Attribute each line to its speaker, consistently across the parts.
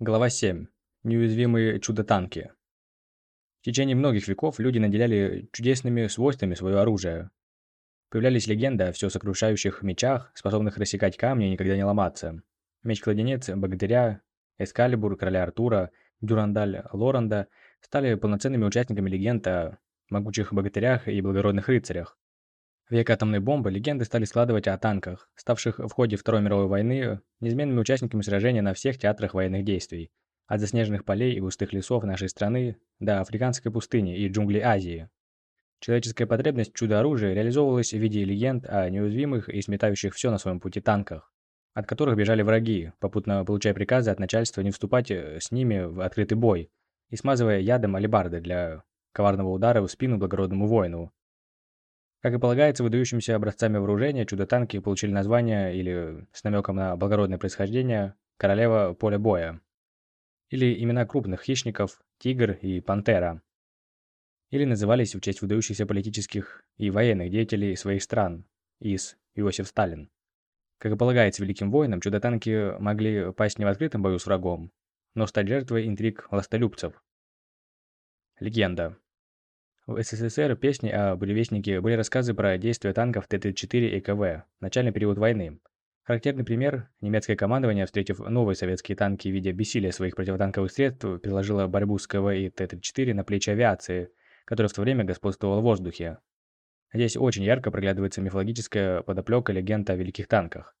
Speaker 1: Глава 7. Неуязвимые чудо-танки. В течение многих веков люди наделяли чудесными свойствами свое оружие. Появлялись легенды о все сокрушающих мечах, способных рассекать камни и никогда не ломаться. Меч-кладенец Богатыря, Эскалибур, Короля Артура, Дюрандаль Лоранда стали полноценными участниками легенд о могучих богатырях и благородных рыцарях. В век атомной бомбы легенды стали складывать о танках, ставших в ходе Второй мировой войны неизменными участниками сражения на всех театрах военных действий, от заснеженных полей и густых лесов нашей страны до африканской пустыни и джунглей Азии. Человеческая потребность чудо-оружия реализовывалась в виде легенд о неуязвимых и сметающих все на своем пути танках, от которых бежали враги, попутно получая приказы от начальства не вступать э, с ними в открытый бой и смазывая ядом алебарды для коварного удара в спину благородному воину, как и полагается, выдающимися образцами вооружения чудо-танки получили название, или с намеком на благородное происхождение, «Королева поля боя», или имена крупных хищников «Тигр» и «Пантера», или назывались в честь выдающихся политических и военных деятелей своих стран ИС Иосиф Сталин. Как и полагается великим воинам, чудо-танки могли пасть не в открытом бою с врагом, но стать жертвой интриг властолюбцев. Легенда. В СССР песни о буревестнике были рассказы про действия танков Т-34 и КВ начальный период войны. Характерный пример – немецкое командование, встретив новые советские танки в виде бессилия своих противотанковых средств, переложило борьбу с КВ и Т-34 на плечи авиации, которая в то время господствовала в воздухе. Здесь очень ярко проглядывается мифологическая подоплека легенд о великих танках.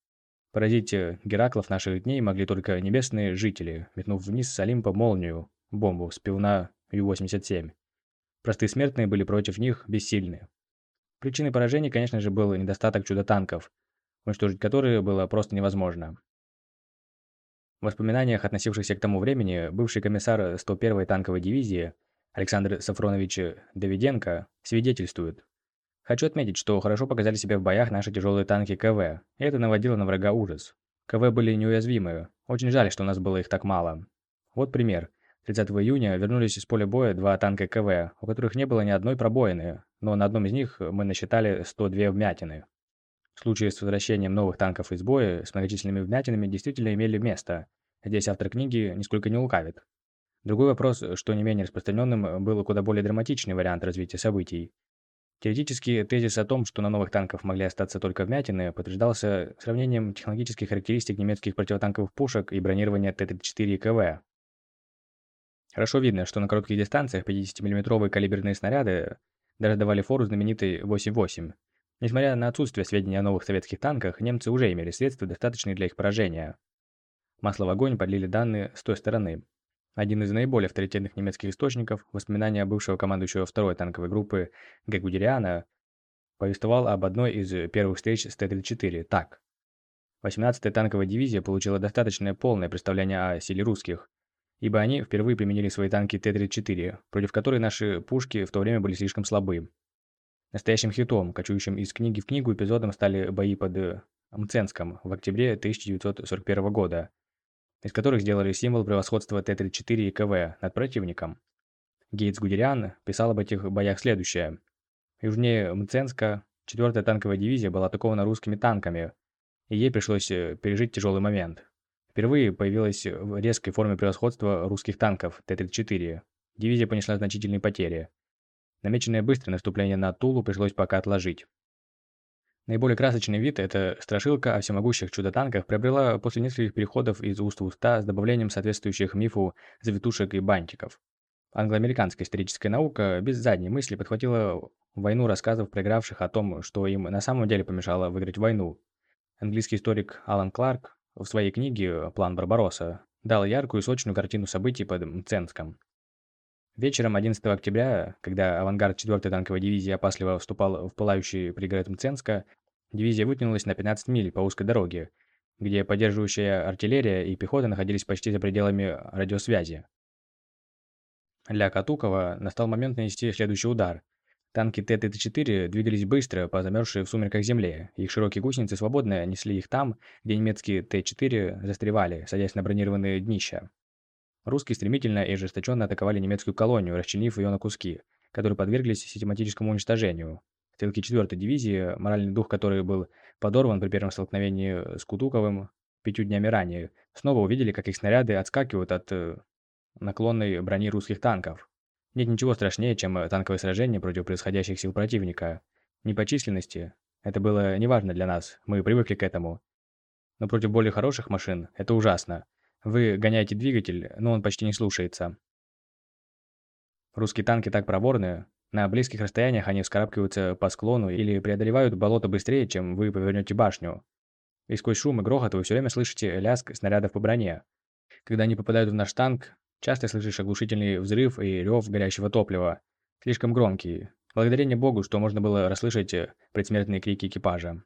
Speaker 1: Поразить Гераклов наших дней могли только небесные жители, метнув вниз с Олимпа молнию, бомбу с пивна Ю-87. Простые смертные были против них бессильны. Причиной поражения, конечно же, был недостаток чудо-танков, уничтожить которые было просто невозможно. В воспоминаниях, относившихся к тому времени, бывший комиссар 101-й танковой дивизии Александр Сафронович Давиденко свидетельствует. Хочу отметить, что хорошо показали себя в боях наши тяжелые танки КВ, и это наводило на врага ужас. КВ были неуязвимые, очень жаль, что у нас было их так мало. Вот пример. 30 июня вернулись из поля боя два танка КВ, у которых не было ни одной пробоины, но на одном из них мы насчитали 102 вмятины. Случаи с возвращением новых танков из боя с многочисленными вмятинами действительно имели место. Здесь автор книги нисколько не лукавит. Другой вопрос, что не менее распространенным, был куда более драматичный вариант развития событий. Теоретически, тезис о том, что на новых танках могли остаться только вмятины, подтверждался сравнением технологических характеристик немецких противотанковых пушек и бронирования Т-34 и КВ. Хорошо видно, что на коротких дистанциях 50-мм калиберные снаряды даже давали фору знаменитой 8-8. Несмотря на отсутствие сведений о новых советских танках, немцы уже имели средства, достаточные для их поражения. Масло в огонь подлили данные с той стороны. Один из наиболее авторитетных немецких источников, воспоминания бывшего командующего второй танковой группы Г. Гудериана, повествовал об одной из первых встреч с Т-34 так. 18-я танковая дивизия получила достаточно полное представление о силе русских, ибо они впервые применили свои танки Т-34, против которой наши пушки в то время были слишком слабы. Настоящим хитом, кочующим из книги в книгу эпизодом стали бои под э, Мценском в октябре 1941 года, из которых сделали символ превосходства Т-34 и КВ над противником. Гейтс Гудериан писал об этих боях следующее. Южнее Мценска 4-я танковая дивизия была атакована русскими танками, и ей пришлось э, пережить тяжелый момент. Впервые появилась в резкой форме превосходства русских танков Т-34. Дивизия понесла значительные потери. Намеченное быстрое наступление на Тулу пришлось пока отложить. Наиболее красочный вид эта страшилка о всемогущих чудо-танках приобрела после нескольких переходов из уст в уста с добавлением соответствующих мифу завитушек и бантиков. Англоамериканская историческая наука без задней мысли подхватила войну рассказов проигравших о том, что им на самом деле помешало выиграть войну. Английский историк Алан Кларк в своей книге «План Барбаросса» дал яркую и сочную картину событий под Мценском. Вечером 11 октября, когда авангард 4-й танковой дивизии опасливо вступал в пылающий пригород Мценска, дивизия вытянулась на 15 миль по узкой дороге, где поддерживающая артиллерия и пехота находились почти за пределами радиосвязи. Для Катукова настал момент нанести следующий удар, Танки Т-34 двигались быстро по замерзшей в сумерках земле. Их широкие гусеницы свободно несли их там, где немецкие Т-4 застревали, садясь на бронированные днища. Русские стремительно и ожесточенно атаковали немецкую колонию, расчленив ее на куски, которые подверглись систематическому уничтожению. Стрелки 4-й дивизии, моральный дух которой был подорван при первом столкновении с Кутуковым, пятью днями ранее, снова увидели, как их снаряды отскакивают от э, наклонной брони русских танков. Нет ничего страшнее, чем э, танковое сражение против происходящих сил противника. Не по численности. Это было неважно для нас, мы привыкли к этому. Но против более хороших машин это ужасно. Вы гоняете двигатель, но он почти не слушается. Русские танки так проворны, на близких расстояниях они вскарабкиваются по склону или преодолевают болото быстрее, чем вы повернете башню. И сквозь шум и грохот вы все время слышите лязг снарядов по броне. Когда они попадают в наш танк, часто слышишь оглушительный взрыв и рев горящего топлива. Слишком громкий. Благодарение Богу, что можно было расслышать предсмертные крики экипажа.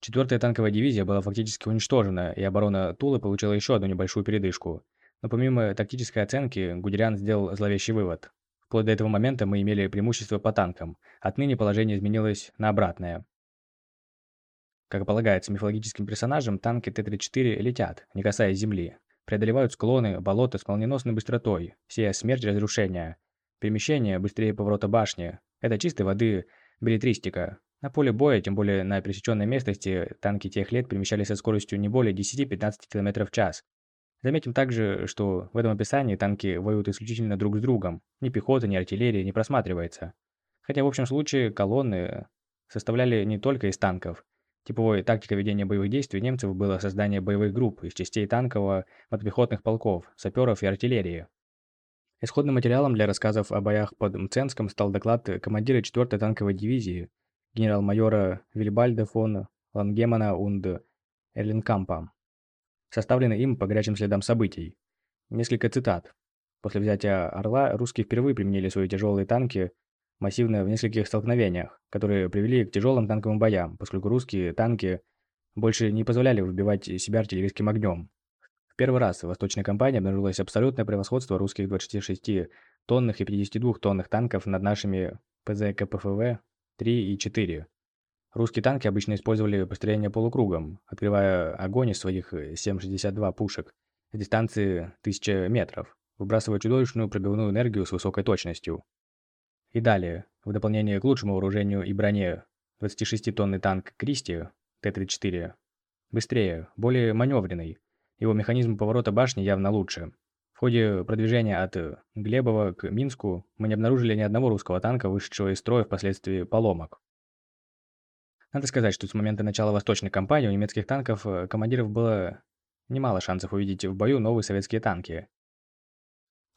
Speaker 1: Четвертая танковая дивизия была фактически уничтожена, и оборона Тулы получила еще одну небольшую передышку. Но помимо тактической оценки, Гудериан сделал зловещий вывод. Вплоть до этого момента мы имели преимущество по танкам. Отныне положение изменилось на обратное. Как полагается мифологическим персонажам, танки Т-34 летят, не касаясь земли. Преодолевают склоны, болота с молниеносной быстротой, сея смерть разрушения. Перемещение быстрее поворота башни. Это чистой воды билетристика. На поле боя, тем более на пересеченной местности, танки тех лет перемещались со скоростью не более 10-15 км в час. Заметим также, что в этом описании танки воюют исключительно друг с другом. Ни пехота, ни артиллерия не просматривается. Хотя в общем случае колонны составляли не только из танков. Типовой тактикой ведения боевых действий немцев было создание боевых групп из частей танкового, мотопехотных полков, саперов и артиллерии. Исходным материалом для рассказов о боях под Мценском стал доклад командира 4-й танковой дивизии генерал-майора Вильбальда фон Лангемана und Эрленкампа составленный им по горячим следам событий. Несколько цитат. После взятия Орла русские впервые применили свои тяжелые танки массивно в нескольких столкновениях, которые привели к тяжелым танковым боям, поскольку русские танки больше не позволяли выбивать себя артиллерийским огнем. В первый раз в Восточной кампании обнаружилось абсолютное превосходство русских 26-тонных и 52-тонных танков над нашими ПЗКПФВ 3 и 4. Русские танки обычно использовали построение полукругом, открывая огонь из своих 7,62 э, пушек с дистанции 1000 метров, выбрасывая чудовищную пробивную энергию с высокой точностью. И далее, в дополнение к лучшему вооружению и броне, 26-тонный танк Кристи Т-34 быстрее, более маневренный, его механизм поворота башни явно лучше. В ходе продвижения от Глебова к Минску мы не обнаружили ни одного русского танка, вышедшего из строя впоследствии поломок. Надо сказать, что с момента начала Восточной кампании у немецких танков э, командиров было немало шансов увидеть в бою новые советские танки.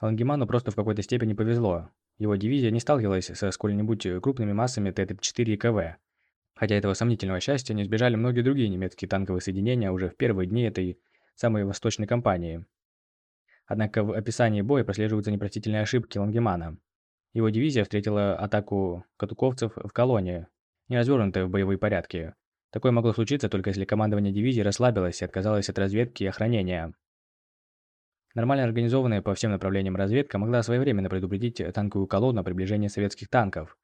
Speaker 1: Лангеману просто в какой-то степени повезло. Его дивизия не сталкивалась со сколь-нибудь крупными массами Т-34 и КВ. Хотя этого сомнительного счастья не избежали многие другие немецкие танковые соединения уже в первые дни этой самой Восточной кампании. Однако в описании боя прослеживаются непростительные ошибки Лангемана. Его дивизия встретила атаку катуковцев в колонии, не развернутая в боевые порядки. Такое могло случиться только если командование дивизии расслабилось и отказалось от разведки и охранения. Нормально организованная по всем направлениям разведка могла своевременно предупредить танковую колонну о приближении советских танков.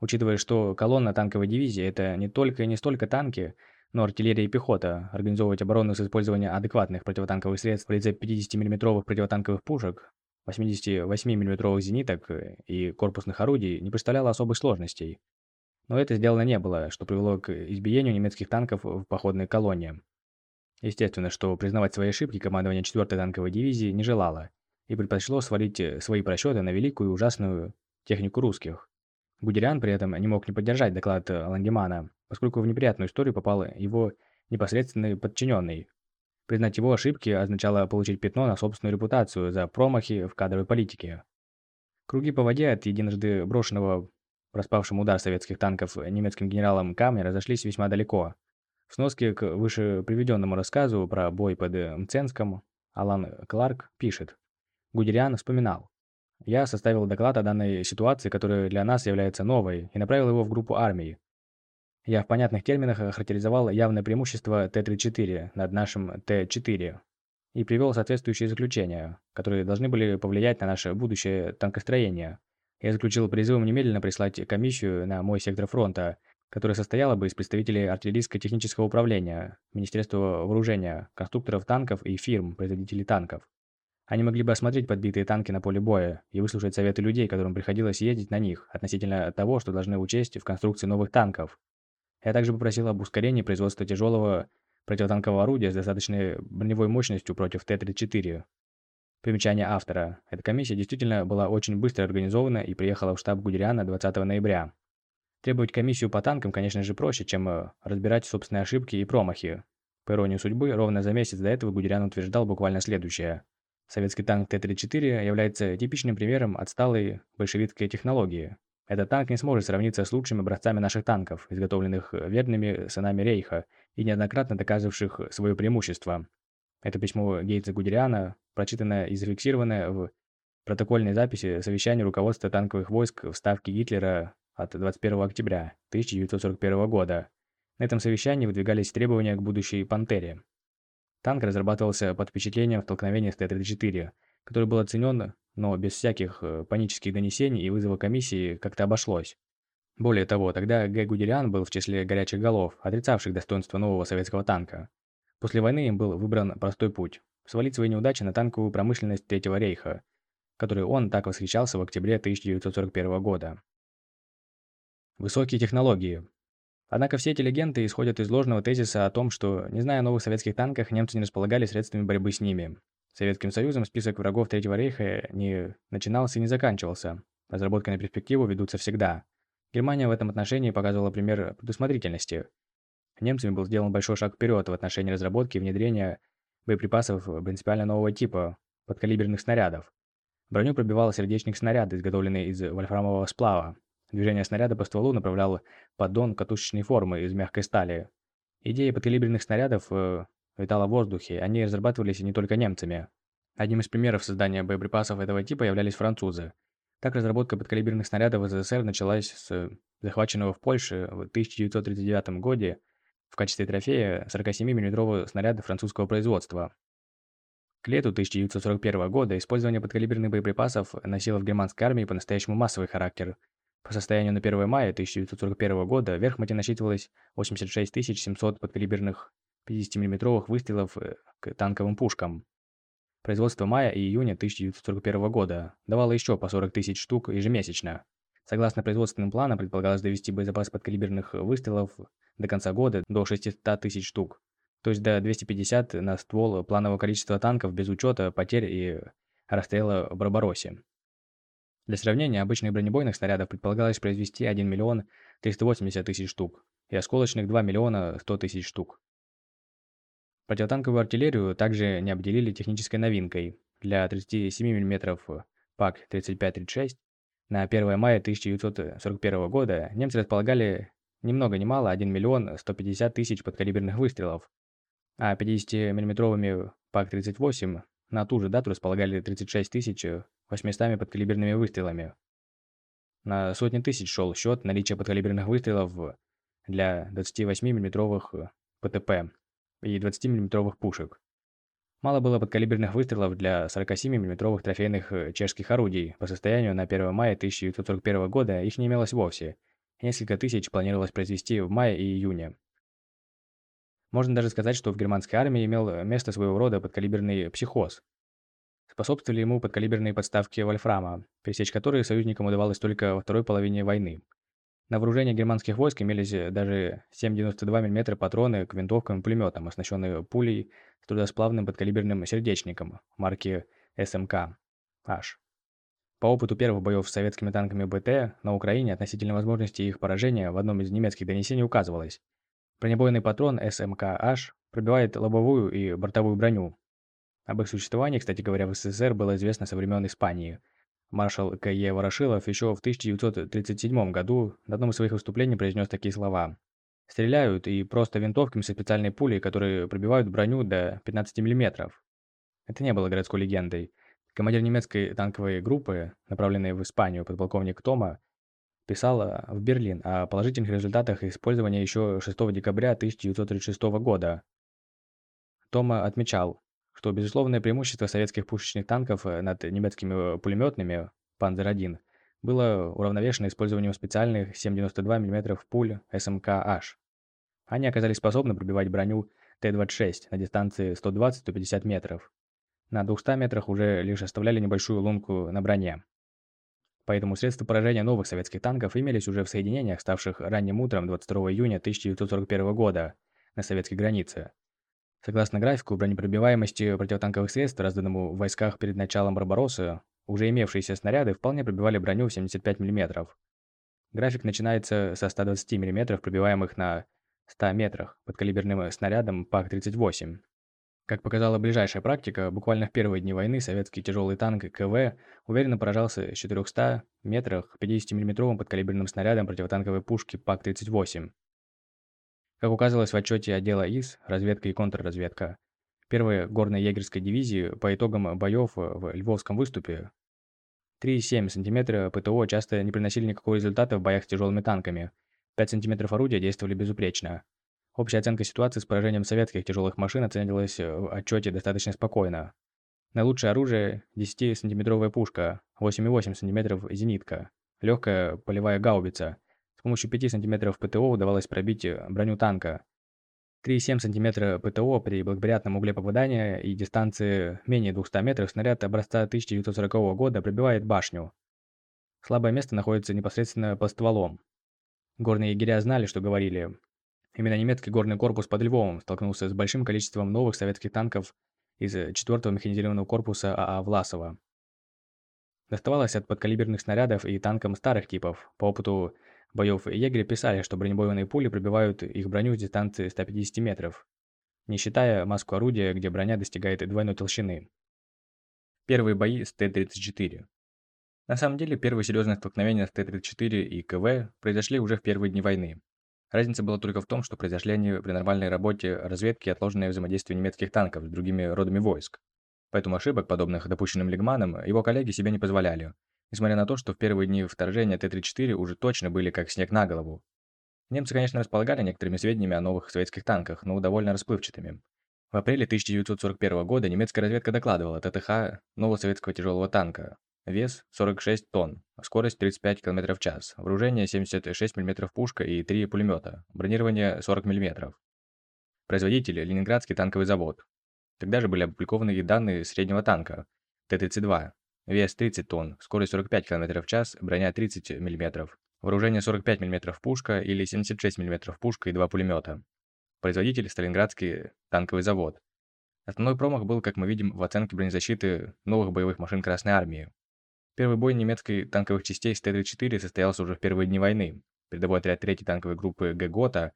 Speaker 1: Учитывая, что колонна танковой дивизии – это не только и не столько танки, но артиллерия и пехота, организовывать оборону с использованием адекватных противотанковых средств в лице 50 миллиметровых противотанковых пушек, 88 миллиметровых зениток и корпусных орудий не представляло особых сложностей. Но это сделано не было, что привело к избиению немецких танков в походной колонне. Естественно, что признавать свои ошибки командование 4-й танковой дивизии не желало и предпочло свалить э, свои просчеты на великую и ужасную технику русских. Гудериан при этом не мог не поддержать доклад Лангемана, поскольку в неприятную историю попал его непосредственный подчиненный. Признать его ошибки означало получить пятно на собственную репутацию за промахи в кадровой политике. Круги по воде от единожды брошенного проспавшим удар советских танков немецким генералом Камни разошлись весьма далеко. В сноске к выше приведенному рассказу про бой под Мценском Алан Кларк пишет. Гудериан вспоминал. «Я составил доклад о данной ситуации, которая для нас является новой, и направил его в группу армий. Я в понятных терминах охарактеризовал явное преимущество Т-34 над нашим Т-4 и привел соответствующие заключения, которые должны были повлиять на наше будущее танкостроение. Я заключил призывом немедленно прислать комиссию на мой сектор фронта, которая состояла бы из представителей артиллерийско-технического управления, Министерства вооружения, конструкторов танков и фирм, производителей танков. Они могли бы осмотреть подбитые танки на поле боя и выслушать советы людей, которым приходилось ездить на них, относительно того, что должны учесть в конструкции новых танков. Я также попросил об ускорении производства тяжелого противотанкового орудия с достаточной броневой мощностью против Т-34. Примечание автора. Эта комиссия действительно была очень быстро организована и приехала в штаб Гудериана 20 ноября. Требовать комиссию по танкам, конечно же, проще, чем э, разбирать собственные ошибки и промахи. По иронии судьбы, ровно за месяц до этого Гудериан утверждал буквально следующее. Советский танк Т-34 является типичным примером отсталой большевистской технологии. Этот танк не сможет сравниться с лучшими образцами наших танков, изготовленных верными сынами Рейха и неоднократно доказывавших свое преимущество. Это письмо Гейтса Гудериана, прочитанное и зафиксированное в протокольной записи совещания руководства танковых войск в Ставке Гитлера от 21 октября 1941 года. На этом совещании выдвигались требования к будущей «Пантере». Танк разрабатывался под впечатлением столкновения с Т-34, который был оценен, но без всяких э, панических донесений и вызова комиссии как-то обошлось. Более того, тогда Г. Гудериан был в числе горячих голов, отрицавших достоинство нового советского танка. После войны им был выбран простой путь – свалить свои неудачи на танковую промышленность Третьего рейха, которой он так восхищался в октябре 1941 года. Высокие технологии. Однако все эти легенды исходят из ложного тезиса о том, что, не зная о новых советских танках, немцы не располагали средствами борьбы с ними. Советским Союзом список врагов Третьего рейха не начинался и не заканчивался. Разработки на перспективу ведутся всегда. Германия в этом отношении показывала пример предусмотрительности – Немцами был сделан большой шаг вперед в отношении разработки и внедрения боеприпасов принципиально нового типа – подкалиберных снарядов. Броню пробивал сердечник снаряда, изготовленный из вольфрамового сплава. Движение снаряда по стволу направлял поддон катушечной формы из мягкой стали. Идея подкалиберных снарядов э, витала в воздухе, они разрабатывались не только немцами. Одним из примеров создания боеприпасов этого типа являлись французы. Так разработка подкалиберных снарядов в СССР началась с захваченного в Польше в 1939 году в качестве трофея 47 миллиметрового снаряда французского производства. К лету 1941 года использование подкалиберных боеприпасов носило в германской армии по-настоящему массовый характер. По состоянию на 1 мая 1941 года в Верхмате насчитывалось 86 700 подкалиберных 50 миллиметровых выстрелов э, к танковым пушкам. Производство мая и июня 1941 года давало еще по 40 тысяч штук ежемесячно. Согласно производственным планам, предполагалось довести боезапас подкалиберных выстрелов до конца года до 600 тысяч штук, то есть до 250 на ствол планового количества танков без учета потерь и расстрела в Барбароссе. Для сравнения, обычных бронебойных снарядов предполагалось произвести 1 миллион 380 тысяч штук и осколочных 2 миллиона 100 тысяч штук. Противотанковую артиллерию также не обделили технической новинкой. Для 37 мм ПАК-35-36 на 1 мая 1941 года немцы располагали ни много ни мало 1 миллион 150 тысяч подкалиберных выстрелов, а 50-миллиметровыми ПАК-38 на ту же дату располагали 36 тысяч 800 подкалиберными выстрелами. На сотни тысяч шел счет наличия подкалиберных выстрелов для 28 миллиметровых ПТП и 20 миллиметровых пушек. Мало было подкалиберных выстрелов для 47 миллиметровых трофейных чешских орудий. По состоянию на 1 мая 1941 года их не имелось вовсе – Несколько тысяч планировалось произвести в мае и июне. Можно даже сказать, что в германской армии имел место своего рода подкалиберный психоз. Способствовали ему подкалиберные подставки вольфрама, пересечь которые союзникам удавалось только во второй половине войны. На вооружении германских войск имелись даже 7,92 мм патроны к винтовкам и пулеметам, оснащенные пулей с трудосплавным подкалиберным сердечником марки СМК H. По опыту первых боев с советскими танками БТ на Украине относительно возможности их поражения в одном из немецких донесений указывалось. Бронебойный патрон СМК-H пробивает лобовую и бортовую броню. Об их существовании, кстати говоря, в СССР было известно со времен Испании. Маршал К.Е. Ворошилов еще в 1937 году на одном из своих выступлений произнес такие слова. «Стреляют и просто винтовками со специальной пулей, которые пробивают броню до 15 мм». Это не было городской легендой. Командир немецкой танковой группы, направленной в Испанию, подполковник Тома, писал в Берлин о положительных результатах использования еще 6 декабря 1936 года. Тома отмечал, что безусловное преимущество советских пушечных танков над немецкими пулеметными «Панзер-1» было уравновешено использованием специальных 7,92 мм пуль СМК-H. Они оказались способны пробивать броню Т-26 на дистанции 120-150 метров. На 200 метрах уже лишь оставляли небольшую лунку на броне. Поэтому средства поражения новых советских танков имелись уже в соединениях, ставших ранним утром 22 июня 1941 года на советской границе. Согласно графику бронепробиваемости противотанковых средств, разданному в войсках перед началом Барбароссы, уже имевшиеся снаряды вполне пробивали броню в 75 мм. График начинается со 120 мм, пробиваемых на 100 метрах подкалиберным снарядом ПАК-38. Как показала ближайшая практика, буквально в первые дни войны советский тяжелый танк КВ уверенно поражался с 400 метрах 50-мм подкалиберным снарядом противотанковой пушки ПАК-38. Как указывалось в отчете отдела ИС «Разведка и контрразведка», первой горной егерской дивизии по итогам боев в Львовском выступе 3,7 см ПТО часто не приносили никакого результата в боях с тяжелыми танками, 5 см орудия действовали безупречно. Общая оценка ситуации с поражением советских тяжелых машин оценивалась в отчете достаточно спокойно. Наилучшее оружие – 10-сантиметровая пушка, 8,8 см зенитка, легкая полевая гаубица. С помощью 5 см ПТО удавалось пробить броню танка. 3,7 см ПТО при благоприятном угле попадания и дистанции менее 200 метров снаряд образца 1940 года пробивает башню. Слабое место находится непосредственно под стволом. Горные егеря знали, что говорили, Именно немецкий горный корпус под Львовом столкнулся с большим количеством новых советских танков из 4-го механизированного корпуса АА Власова. Доставалось от подкалиберных снарядов и танкам старых типов. По опыту боев егеря писали, что бронебойные пули пробивают их броню с дистанции 150 метров, не считая маску орудия, где броня достигает двойной толщины. Первые бои с Т-34. На самом деле, первые серьезные столкновения с Т-34 и КВ произошли уже в первые дни войны. Разница была только в том, что произошли они при нормальной работе разведки и отложенное взаимодействие немецких танков с другими родами войск. Поэтому ошибок, подобных допущенным Лигманом, его коллеги себе не позволяли, несмотря на то, что в первые дни вторжения Т-34 уже точно были как снег на голову. Немцы, конечно, располагали некоторыми сведениями о новых советских танках, но довольно расплывчатыми. В апреле 1941 года немецкая разведка докладывала ТТХ нового советского тяжелого танка Вес 46 тонн, скорость 35 км в час, вооружение 76 мм пушка и 3 пулемета, бронирование 40 мм. Производитель – Ленинградский танковый завод. Тогда же были опубликованы и данные среднего танка Т-32, вес 30 тонн, скорость 45 км в час, броня 30 мм, вооружение 45 мм пушка или 76 мм пушка и 2 пулемета. Производитель – Сталинградский танковый завод. Основной промах был, как мы видим, в оценке бронезащиты новых боевых машин Красной Армии. Первый бой немецкой танковых частей с Т-34 состоялся уже в первые дни войны. Передовой отряд 3-й танковой группы ГГОТа,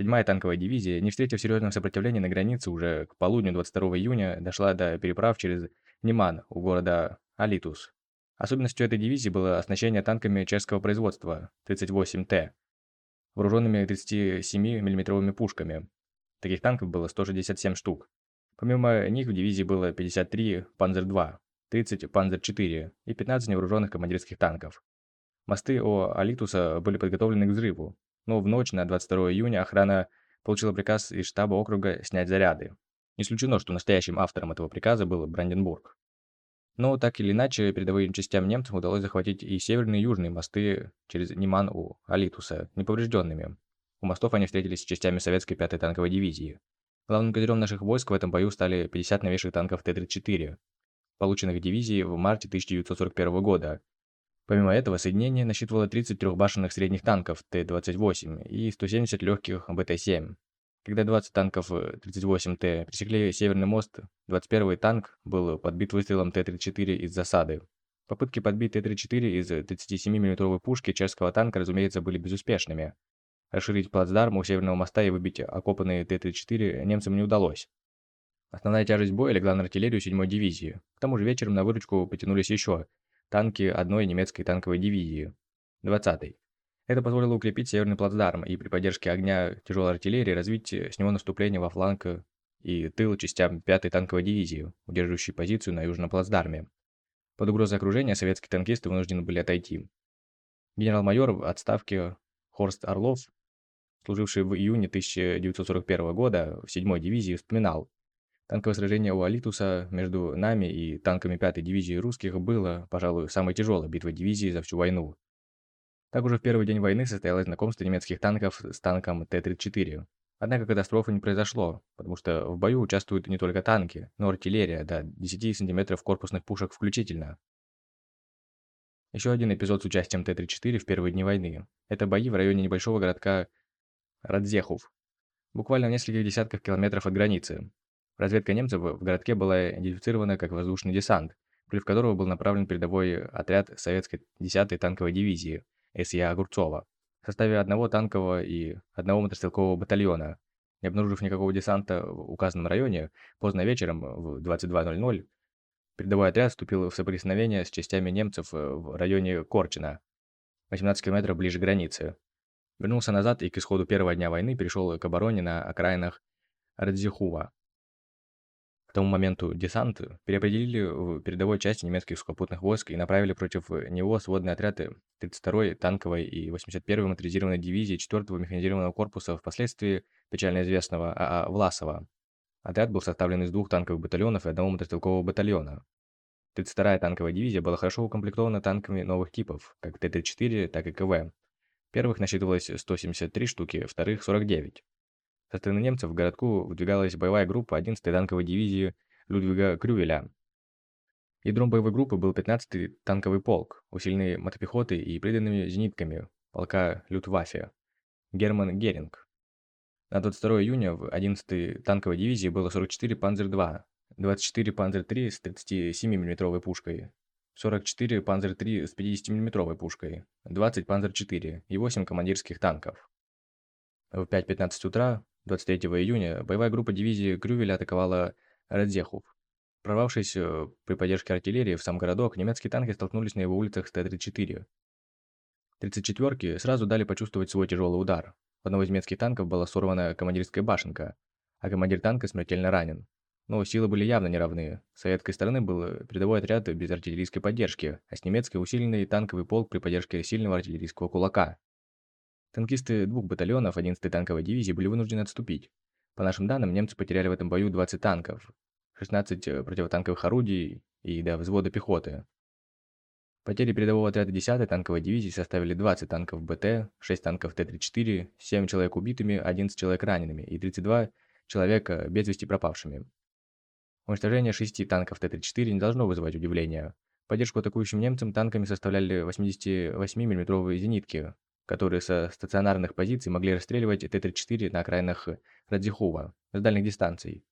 Speaker 1: 7-я танковая дивизия, не встретив серьезного сопротивления на границе, уже к полудню 22 июня дошла до переправ через Неман у города Алитус. Особенностью этой дивизии было оснащение танками чешского производства 38Т, вооруженными 37 миллиметровыми пушками. Таких танков было 167 штук. Помимо них в дивизии было 53 Панзер-2, 30 Панзер-4 и 15 невооруженных командирских танков. Мосты у Алитуса были подготовлены к взрыву, но в ночь на 22 июня охрана получила приказ из штаба округа снять заряды. Не исключено, что настоящим автором этого приказа был Бранденбург. Но так или иначе, передовым частям немцев удалось захватить и северные и южные мосты через Ниман у Алитуса неповрежденными. У мостов они встретились с частями советской 5-й танковой дивизии. Главным козырем наших войск в этом бою стали 50 новейших танков Т-34, полученных дивизией в марте 1941 года. Помимо этого, соединение насчитывало 30 трехбашенных средних танков Т-28 и 170 легких БТ-7. Когда 20 танков 38Т пересекли Северный мост, 21-й танк был подбит выстрелом Т-34 из засады. Попытки подбить Т-34 из 37 мм пушки чешского танка, разумеется, были безуспешными. Расширить плацдарм у Северного моста и выбить окопанные Т-34 немцам не удалось. Основная тяжесть боя легла на артиллерию 7-й дивизии. К тому же вечером на выручку потянулись еще танки одной немецкой танковой дивизии, 20-й. Это позволило укрепить северный плацдарм и при поддержке огня тяжелой артиллерии развить с него наступление во фланг и тыл частям 5-й танковой дивизии, удерживающей позицию на южном плацдарме. Под угрозой окружения советские танкисты вынуждены были отойти. Генерал-майор в отставке Хорст Орлов, служивший в июне 1941 года в 7-й дивизии, вспоминал, Танковое сражение у Алитуса между нами и танками 5-й дивизии русских было, пожалуй, самой тяжелой битвой дивизии за всю войну. Так уже в первый день войны состоялось знакомство немецких танков с танком Т-34. Однако катастрофы не произошло, потому что в бою участвуют не только танки, но и артиллерия до 10 см корпусных пушек включительно. Еще один эпизод с участием Т-34 в первые дни войны. Это бои в районе небольшого городка Радзехов, буквально в нескольких десятках километров от границы. Разведка немцев в городке была идентифицирована как воздушный десант, против которого был направлен передовой отряд советской 10-й танковой дивизии С.Я. Огурцова в составе одного танкового и одного мотострелкового батальона. Не обнаружив никакого десанта в указанном районе, поздно вечером в 22.00 передовой отряд вступил в соприкосновение с частями немцев в районе Корчина, 18 километров ближе к границе. Вернулся назад и к исходу первого дня войны перешел к обороне на окраинах Радзихува. Тому моменту десант переопределили в передовой части немецких сухопутных войск и направили против него сводные отряды 32-й танковой и 81-й моторизированной дивизии 4-го механизированного корпуса, впоследствии печально известного АА Власова. Отряд был составлен из двух танковых батальонов и одного мотострелкового батальона. 32-я танковая дивизия была хорошо укомплектована танками новых типов, как Т-34, так и КВ, Первых насчитывалось 173 штуки, вторых – 49. Со стороны немцев в городку выдвигалась боевая группа 11-й танковой дивизии Людвига Крювеля. Ядром боевой группы был 15-й танковый полк, усиленный мотопехотой и приданными зенитками полка Люфтваффе Герман Геринг. На 22 июня в 11-й танковой дивизии было 44 Панзер-2, 24 Панзер-3 с 37 мм пушкой, 44 Панзер-3 с 50 мм пушкой, 20 Панзер-4 и 8 командирских танков. В 5.15 утра 23 июня боевая группа дивизии Крювеля атаковала Радзехов. Прорвавшись э, при поддержке артиллерии в сам городок, немецкие танки столкнулись на его улицах с Т-34. 34-ки сразу дали почувствовать свой тяжелый удар. В одного из немецких танков была сорвана командирская башенка, а командир танка смертельно ранен. Но силы были явно неравны. С советской стороны был передовой отряд без артиллерийской поддержки, а с немецкой усиленный танковый полк при поддержке сильного артиллерийского кулака. Танкисты двух батальонов 11-й танковой дивизии были вынуждены отступить. По нашим данным, немцы потеряли в этом бою 20 танков, 16 э, противотанковых орудий и до взвода пехоты. Потери передового отряда 10-й танковой дивизии составили 20 танков БТ, 6 танков Т-34, 7 человек убитыми, 11 человек ранеными и 32 человека без вести пропавшими. Уничтожение шести танков Т-34 не должно вызывать удивления. Поддержку атакующим немцам танками составляли 88 миллиметровые зенитки, которые со стационарных позиций могли расстреливать Т-34 на окраинах Радзихова с дальних дистанций.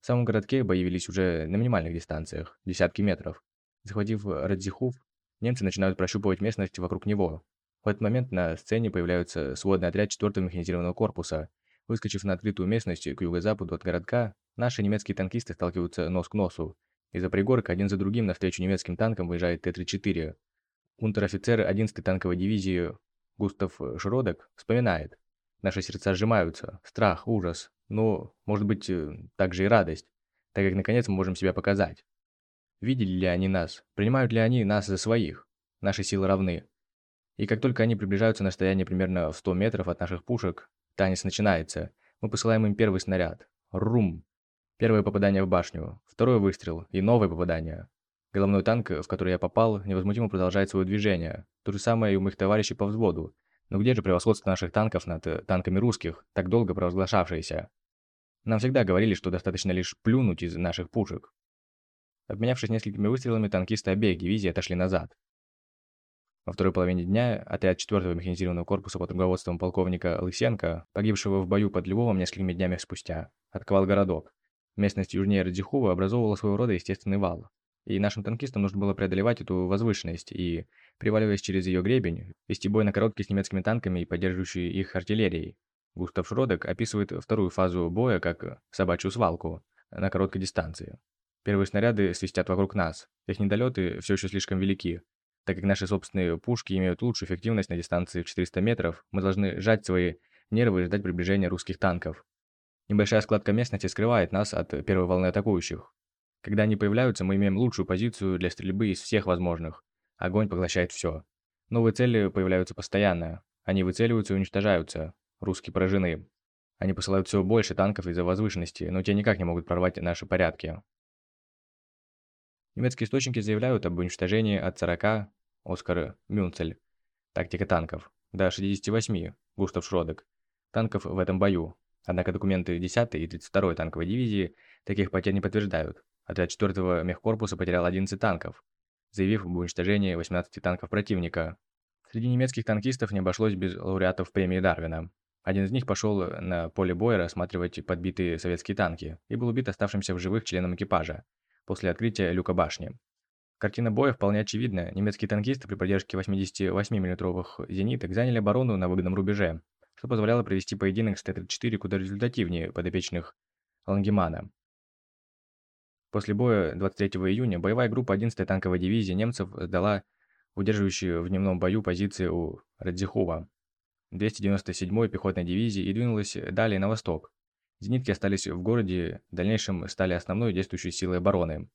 Speaker 1: В самом городке бои велись уже на минимальных дистанциях, десятки метров. Захватив Радзихов, немцы начинают прощупывать местность вокруг него. В этот момент на сцене появляется сводный отряд 4-го механизированного корпуса. Выскочив на открытую местность к юго-западу от городка, Наши немецкие танкисты сталкиваются нос к носу. Из-за пригорка один за другим навстречу немецким танкам выезжает Т-34. Унтер-офицер 11-й танковой дивизии Густав Шродек вспоминает. Наши сердца сжимаются. Страх, ужас. Но, может быть, э, также и радость. Так как наконец мы можем себя показать. Видели ли они нас? Принимают ли они нас за своих? Наши силы равны. И как только они приближаются на расстояние примерно в 100 метров от наших пушек, танец начинается. Мы посылаем им первый снаряд. Рум! Первое попадание в башню, второй выстрел и новое попадание. Головной танк, в который я попал, невозмутимо продолжает свое движение. То же самое и у моих товарищей по взводу. Но где же превосходство наших танков над э, танками русских, так долго провозглашавшееся? Нам всегда говорили, что достаточно лишь плюнуть из наших пушек. Обменявшись несколькими выстрелами, танкисты обеих дивизий отошли назад. Во второй половине дня отряд 4-го механизированного корпуса под руководством полковника Лысенко, погибшего в бою под Львовом несколькими днями спустя, атаковал городок. Местность южнее Радихова образовывала своего рода естественный вал, и нашим танкистам нужно было преодолевать эту возвышенность и, приваливаясь через ее гребень, вести бой на короткий с немецкими танками и поддерживающей их артиллерией. Густав Шродек описывает вторую фазу боя как собачью свалку на короткой дистанции. Первые снаряды свистят вокруг нас, их недолеты все еще слишком велики. Так как наши собственные пушки имеют лучшую эффективность на дистанции в 400 метров, мы должны сжать свои нервы и ждать приближения русских танков. Небольшая складка местности скрывает нас от первой волны атакующих. Когда они появляются, мы имеем лучшую позицию для стрельбы из всех возможных. Огонь поглощает все. Новые цели появляются постоянно. Они выцеливаются и уничтожаются. Русские поражены. Они посылают все больше танков из-за возвышенности, но те никак не могут прорвать наши порядки. Немецкие источники заявляют об уничтожении от 40 Оскар Мюнцель, тактика танков, до 68 Густав Шродек, танков в этом бою, Однако документы 10-й и 32-й танковой дивизии таких потерь не подтверждают. Отряд 4-го мехкорпуса потерял 11 танков, заявив об уничтожении 18 танков противника. Среди немецких танкистов не обошлось без лауреатов премии Дарвина. Один из них пошел на поле боя рассматривать подбитые советские танки и был убит оставшимся в живых членом экипажа после открытия люка башни. Картина боя вполне очевидна. Немецкие танкисты при поддержке 88 миллиметровых зениток заняли оборону на выгодном рубеже, что позволяло провести поединок с Т-34 куда результативнее подопечных Лангемана. После боя 23 июня боевая группа 11-й танковой дивизии немцев сдала удерживающую в дневном бою позиции у Радзихова 297-й пехотной дивизии и двинулась далее на восток. Зенитки остались в городе, в дальнейшем стали основной действующей силой обороны.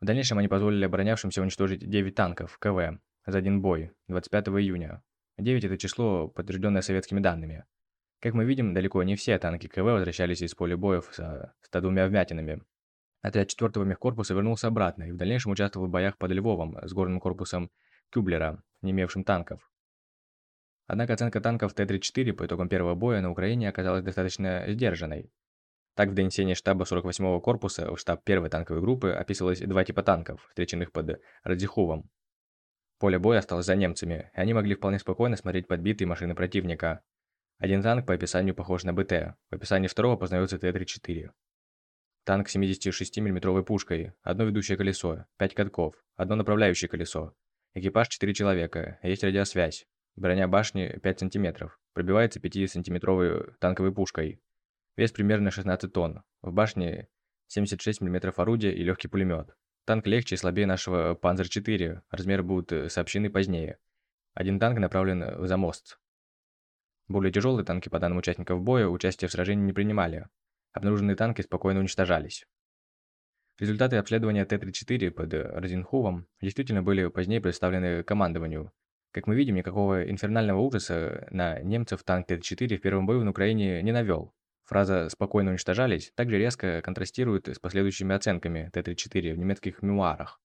Speaker 1: В дальнейшем они позволили оборонявшимся уничтожить 9 танков КВ за один бой 25 июня. 9 – это число, подтвержденное советскими данными. Как мы видим, далеко не все танки КВ возвращались из поля боев со 102 вмятинами. Отряд 4-го мехкорпуса вернулся обратно и в дальнейшем участвовал в боях под Львовом с горным корпусом Кюблера, не имевшим танков. Однако оценка танков Т-34 по итогам первого боя на Украине оказалась достаточно сдержанной. Так, в донесении штаба 48-го корпуса в штаб 1-й танковой группы описывалось два типа танков, встреченных под Радзиховым. Поле боя осталось за немцами, и они могли вполне спокойно смотреть подбитые машины противника. Один танк по описанию похож на БТ, в описании второго познается Т-34. Танк с 76 миллиметровой пушкой, одно ведущее колесо, 5 катков, одно направляющее колесо. Экипаж 4 человека, есть радиосвязь. Броня башни 5 см, пробивается 5-сантиметровой танковой пушкой. Вес примерно 16 тонн. В башне 76 мм орудия и легкий пулемет. Танк легче и слабее нашего Панзер-4, размеры будут э, сообщены позднее. Один танк направлен в замост. Более тяжелые танки, по данным участников боя, участие в сражении не принимали. Обнаруженные танки спокойно уничтожались. Результаты обследования Т-34 под Розенхувом действительно были позднее представлены командованию. Как мы видим, никакого инфернального ужаса на немцев танк Т-34 в первом бою на Украине не навел. Фраза «спокойно уничтожались» также резко контрастирует с последующими оценками Т-34 в немецких мемуарах.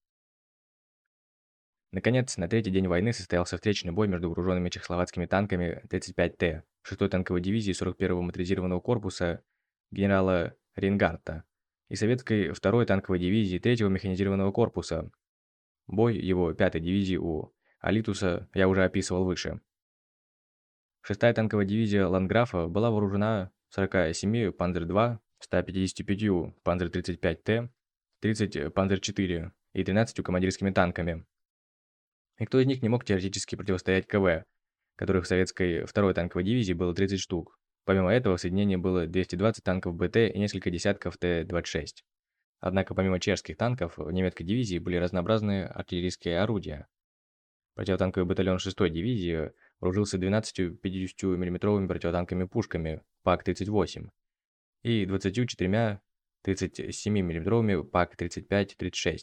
Speaker 1: Наконец, на третий день войны состоялся встречный бой между вооруженными чехословацкими танками 35Т 6-й танковой дивизии 41-го моторизированного корпуса генерала Рейнгарта и советской 2-й танковой дивизии 3-го механизированного корпуса. Бой её 5-й дивизии у Алитуса я уже описывал выше. 6-я танковая дивизия Ланграфа была вооружена 47 Панзер-2, 155 Панзер-35Т, 30 Панзер-4 и 13 командирскими танками. Никто из них не мог теоретически противостоять КВ, которых в советской 2-й танковой дивизии было 30 штук. Помимо этого, в соединении было 220 танков БТ и несколько десятков Т-26. Однако помимо чешских танков, в немецкой дивизии были разнообразные артиллерийские орудия. Противотанковый батальон 6-й дивизии вооружился 12 50 миллиметровыми противотанковыми пушками ПАК-38 и 24 37 миллиметровыми ПАК-35-36.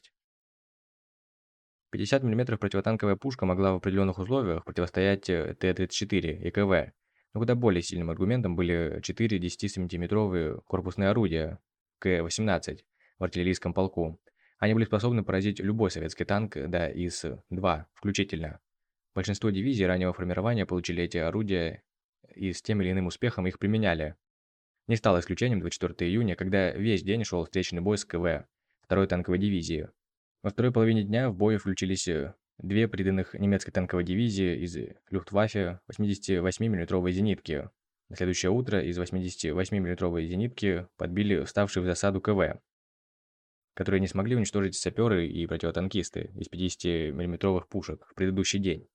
Speaker 1: 50 мм противотанковая пушка могла в определенных условиях противостоять Т-34 и КВ, но куда более сильным аргументом были 4 10-сантиметровые корпусные орудия К-18 в артиллерийском полку. Они были способны поразить любой советский танк до ИС-2 включительно. Большинство дивизий раннего формирования получили эти орудия и с тем или иным успехом их применяли. Не стало исключением 24 июня, когда весь день шел встречный бой с КВ, второй танковой дивизии. Во второй половине дня в бой включились э, две приданных немецкой танковой дивизии из Люфтваффе 88 миллиметровой зенитки. На следующее утро из 88 миллиметровой зенитки подбили вставшие в засаду КВ, которые не смогли уничтожить саперы и противотанкисты из 50 миллиметровых пушек в предыдущий день.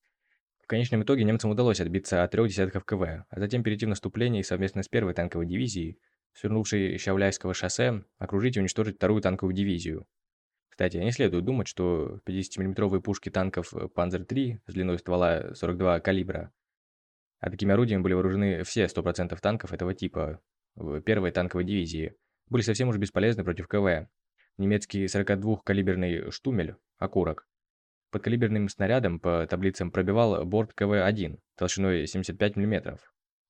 Speaker 1: В конечном итоге немцам удалось отбиться от трех десятков КВ, а затем перейти в наступление и совместно с первой танковой дивизией, свернувшей Щавляйского шоссе, окружить и уничтожить вторую танковую дивизию. Кстати, не следует думать, что 50 миллиметровые пушки танков Panzer-3 с длиной ствола 42 калибра, а такими орудиями были вооружены все 100% танков этого типа в первой танковой дивизии, были совсем уж бесполезны против КВ. Немецкий 42-калиберный «Штумель» – окурок Подкалиберным снарядом по таблицам пробивал борт КВ-1 толщиной 75 мм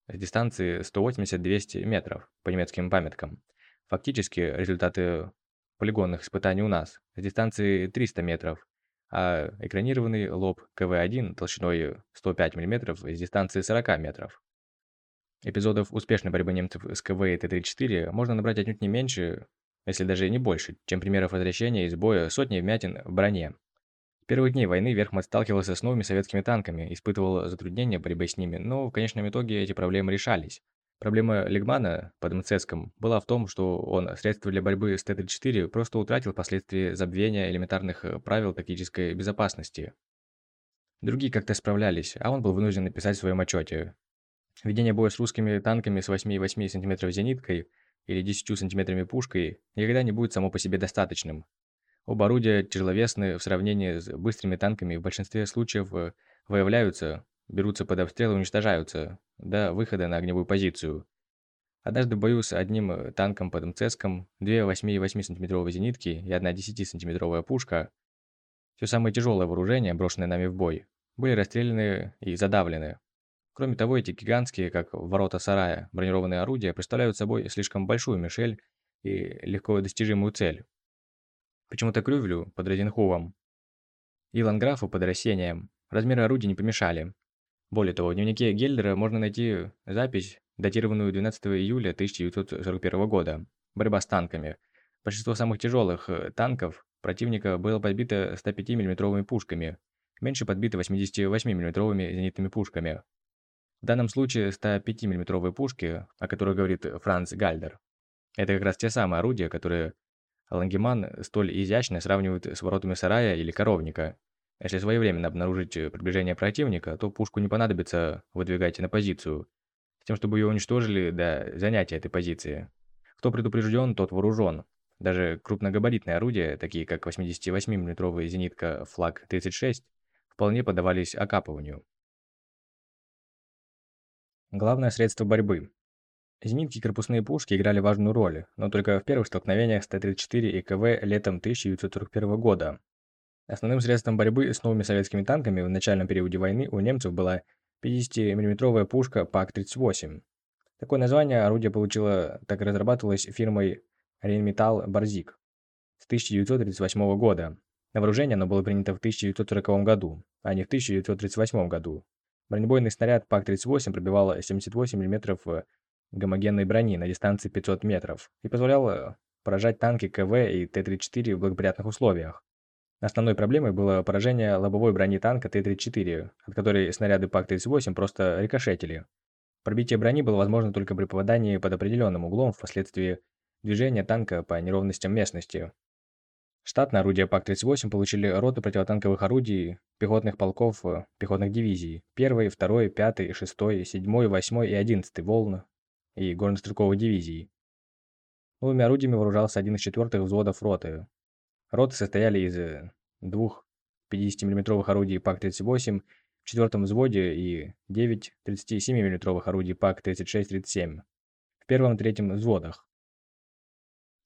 Speaker 1: с дистанции 180-200 метров по немецким памяткам. Фактически результаты полигонных испытаний у нас с дистанции 300 метров, а экранированный лоб КВ-1 толщиной 105 мм с дистанции 40 метров. Эпизодов успешной борьбы немцев с КВ и Т-34 можно набрать отнюдь не меньше, если даже не больше, чем примеров возвращения из боя сотни вмятин в броне. В первых дней войны Верхмат сталкивался с новыми советскими танками, испытывал затруднения борьбы с ними, но в конечном итоге эти проблемы решались. Проблема Легмана под МЦСком была в том, что он средства для борьбы с Т-34 просто утратил впоследствии забвения элементарных э, правил тактической безопасности. Другие как-то справлялись, а он был вынужден написать в своем отчете. Ведение боя с русскими танками с 8,8 см зениткой или 10 см пушкой никогда не будет само по себе достаточным. Оба орудия тяжеловесны в сравнении с быстрыми танками в большинстве случаев э, выявляются, берутся под обстрел и уничтожаются, до выхода на огневую позицию. Однажды в бою с одним э, танком под МЦСком, две 8,8 см зенитки и одна 10-сантиметровая пушка, все самое тяжелое вооружение, брошенное нами в бой, были расстреляны и задавлены. Кроме того, эти гигантские, как ворота сарая, бронированные орудия представляют собой слишком большую мишель и легко достижимую цель. Почему-то Крювелю под Розенховом и Ланграфу под Рассением размеры орудий не помешали. Более того, в дневнике Гельдера можно найти запись, датированную 12 июля 1941 года. Борьба с танками. Большинство самых тяжелых э, танков противника было подбито 105 миллиметровыми пушками, меньше подбито 88 миллиметровыми зенитными пушками. В данном случае 105 миллиметровые пушки, о которых говорит Франц Гальдер, это как раз те самые орудия, которые Лангеман столь изящно сравнивает с воротами сарая или коровника. Если своевременно обнаружить приближение противника, то пушку не понадобится выдвигать на позицию, с тем, чтобы ее уничтожили до занятия этой позиции. Кто предупрежден, тот вооружен. Даже крупногабаритные орудия, такие как 88 миллиметровая зенитка «Флаг-36», вполне поддавались окапыванию. Главное средство борьбы. Зенитки и корпусные пушки играли важную роль, но только в первых столкновениях с Т-34 и КВ летом 1941 года. Основным средством борьбы с новыми советскими танками в начальном периоде войны у немцев была 50 миллиметровая пушка ПАК-38. Такое название орудие получило, так и разрабатывалось фирмой Рейнметалл Барзик с 1938 года. На вооружение оно было принято в 1940 году, а не в 1938 году. Бронебойный снаряд ПАК-38 пробивал 78 мм гомогенной брони на дистанции 500 метров и позволял э, поражать танки КВ и Т-34 в благоприятных условиях. Основной проблемой было поражение лобовой брони танка Т-34, от которой снаряды ПАК-38 просто рикошетили. Пробитие брони было возможно только при попадании под определенным углом впоследствии движения танка по неровностям местности. Штатные орудия ПАК-38 получили роты противотанковых орудий пехотных полков э, пехотных дивизий 1, 2, 5, 6, 7, 8 и 11 волн и горнострелковых дивизий. Новыми орудиями вооружался один из четвертых взводов роты. Роты состояли из э, двух 50 миллиметровых орудий ПАК-38 в четвертом взводе и 9 37 миллиметровых орудий ПАК-36-37 в первом и третьем взводах.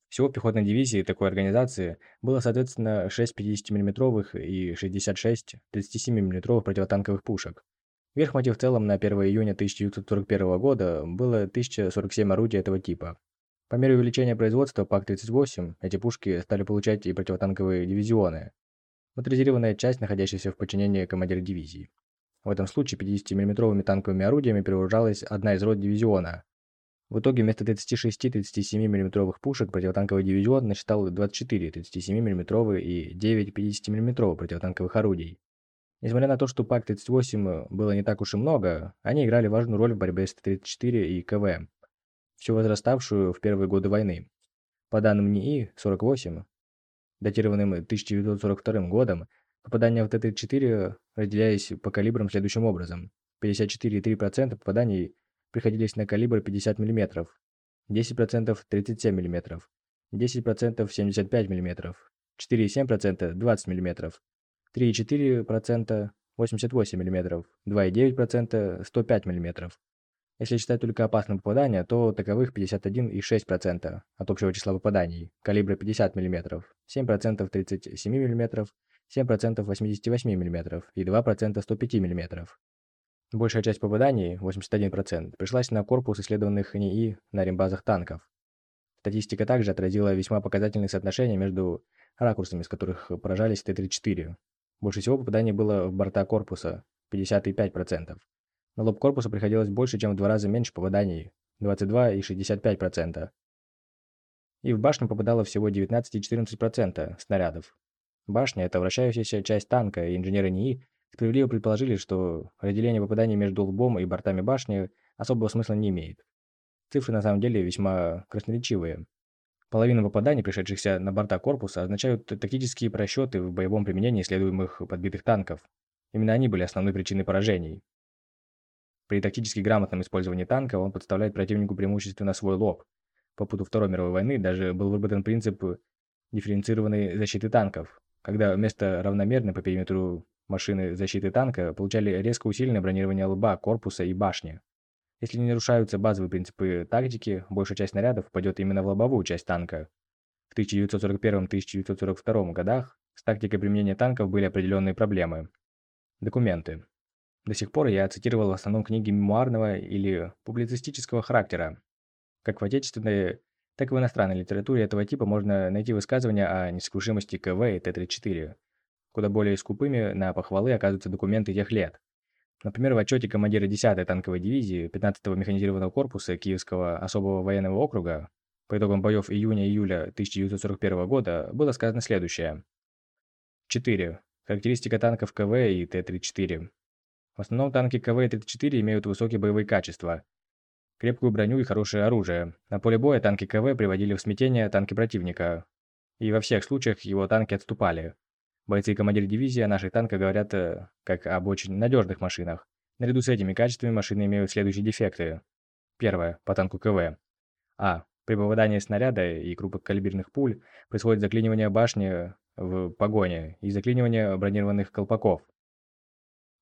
Speaker 1: Всего в пехотной дивизии такой организации было, соответственно, 6 50 миллиметровых и 66 37 миллиметровых противотанковых пушек. Верхмате в целом на 1 июня 1941 года было 1047 орудий этого типа. По мере увеличения производства ПАК-38 эти пушки стали получать и противотанковые дивизионы. Моторизированная часть, находящаяся в подчинении командира дивизии. В этом случае 50 миллиметровыми танковыми орудиями перевооружалась одна из рот дивизиона. В итоге вместо 36-37 миллиметровых пушек противотанковый дивизион насчитал 24 37 миллиметровые и 9 50 миллиметровых противотанковых орудий. Несмотря на то, что ПАК-38 было не так уж и много, они играли важную роль в борьбе с Т-34 и КВ, все возраставшую в первые годы войны. По данным НИИ-48, датированным 1942 годом, попадания в Т-34 разделялись по калибрам следующим образом. 54,3% попаданий приходились на калибр 50 мм, 10% 37 мм, 10% 75 мм, 4,7% 20 мм, 3,4% 88 мм, 2,9% 105 мм. Если считать только опасные попадания, то таковых 51,6% от общего числа попаданий, калибра 50 мм, 7% 37 мм, 7% 88 мм и 2% 105 мм. Большая часть попаданий, 81%, пришлась на корпус исследованных НИИ на рембазах танков. Статистика также отразила весьма показательные соотношения между ракурсами, с которых поражались Т-34. Больше всего попаданий было в борта корпуса – 55%. На лоб корпуса приходилось больше, чем в два раза меньше попаданий – 22 и 65%. И в башню попадало всего 19 и 14% снарядов. Башня – это вращающаяся часть танка, и инженеры НИИ справедливо предположили, что разделение попаданий между лбом и бортами башни особого смысла не имеет. Цифры на самом деле весьма красноречивые. Половина попаданий, пришедшихся на борта корпуса, означают тактические просчеты в боевом применении исследуемых подбитых танков. Именно они были основной причиной поражений. При тактически грамотном использовании танка он подставляет противнику преимущественно свой лоб. По путу Второй мировой войны даже был выработан принцип дифференцированной защиты танков, когда вместо равномерной по периметру машины защиты танка получали резко усиленное бронирование лба, корпуса и башни. Если не нарушаются базовые принципы тактики, большая часть снарядов попадет именно в лобовую часть танка. В 1941-1942 годах с тактикой применения танков были определенные проблемы. Документы. До сих пор я цитировал в основном книги мемуарного или публицистического характера. Как в отечественной, так и в иностранной литературе этого типа можно найти высказывания о несокрушимости КВ и Т-34. Куда более скупыми на похвалы оказываются документы тех лет. Например, в отчете командира 10-й танковой дивизии 15-го механизированного корпуса Киевского особого военного округа по итогам боев июня-июля 1941 года было сказано следующее. 4. Характеристика танков КВ и Т-34. В основном танки КВ и Т-34 имеют высокие боевые качества, крепкую броню и хорошее оружие. На поле боя танки КВ приводили в смятение танки противника, и во всех случаях его танки отступали. Бойцы и командир дивизии о наших танках говорят э, как об очень надежных машинах. Наряду с этими качествами машины имеют следующие дефекты. Первое. По танку КВ. А. При попадании снаряда и крупнокалиберных пуль происходит заклинивание башни в погоне и заклинивание бронированных колпаков.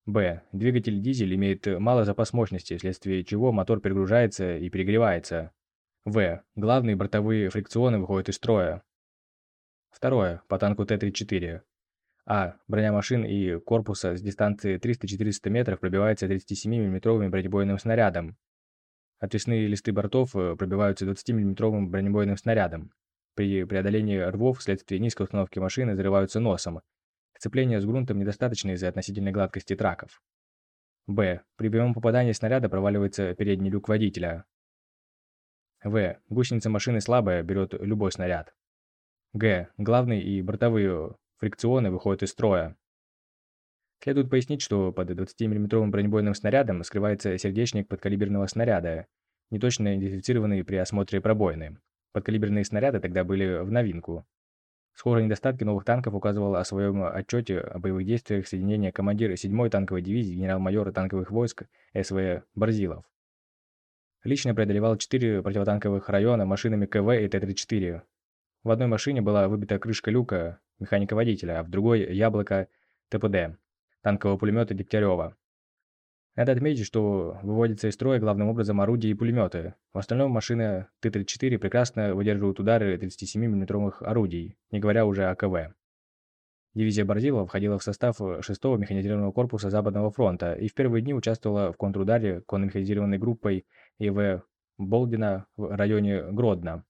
Speaker 1: Б. Двигатель дизель имеет мало запас мощности, вследствие чего мотор перегружается и перегревается. В. Главные бортовые фрикционы выходят из строя. Второе. По танку Т-34. А. Броня машин и корпуса с дистанции 300-400 метров пробивается 37 мм бронебойным снарядом. Отвесные листы бортов э, пробиваются 20 мм бронебойным снарядом. При преодолении рвов вследствие низкой установки машины взрываются носом, Сцепление с грунтом недостаточно из-за относительной гладкости траков. Б. При прямом попадании снаряда проваливается передний люк водителя. В. Гусеница машины слабая, берет любой снаряд. Г. Главные и бортовые фрикционы выходят из строя. Следует пояснить, что под 20 мм бронебойным снарядом скрывается сердечник подкалиберного снаряда, неточно идентифицированный при осмотре пробоины. Подкалиберные снаряды тогда были в новинку. Схожие недостатки новых танков указывал о своем отчете о боевых действиях соединения командира 7-й танковой дивизии генерал-майора танковых войск СВ Барзилов. Лично преодолевал 4 противотанковых района машинами КВ и Т-34. В одной машине была выбита крышка люка механика-водителя, а в другой – яблоко ТПД, танкового пулемета Дегтярева. Надо отметить, что выводятся из строя главным образом орудия и пулеметы. В остальном машины Т-34 прекрасно выдерживают удары 37 мм орудий, не говоря уже о КВ. Дивизия Борзилова входила в состав 6-го механизированного корпуса Западного фронта и в первые дни участвовала в контрударе конно-механизированной группой ИВ Болдина в районе Гродно.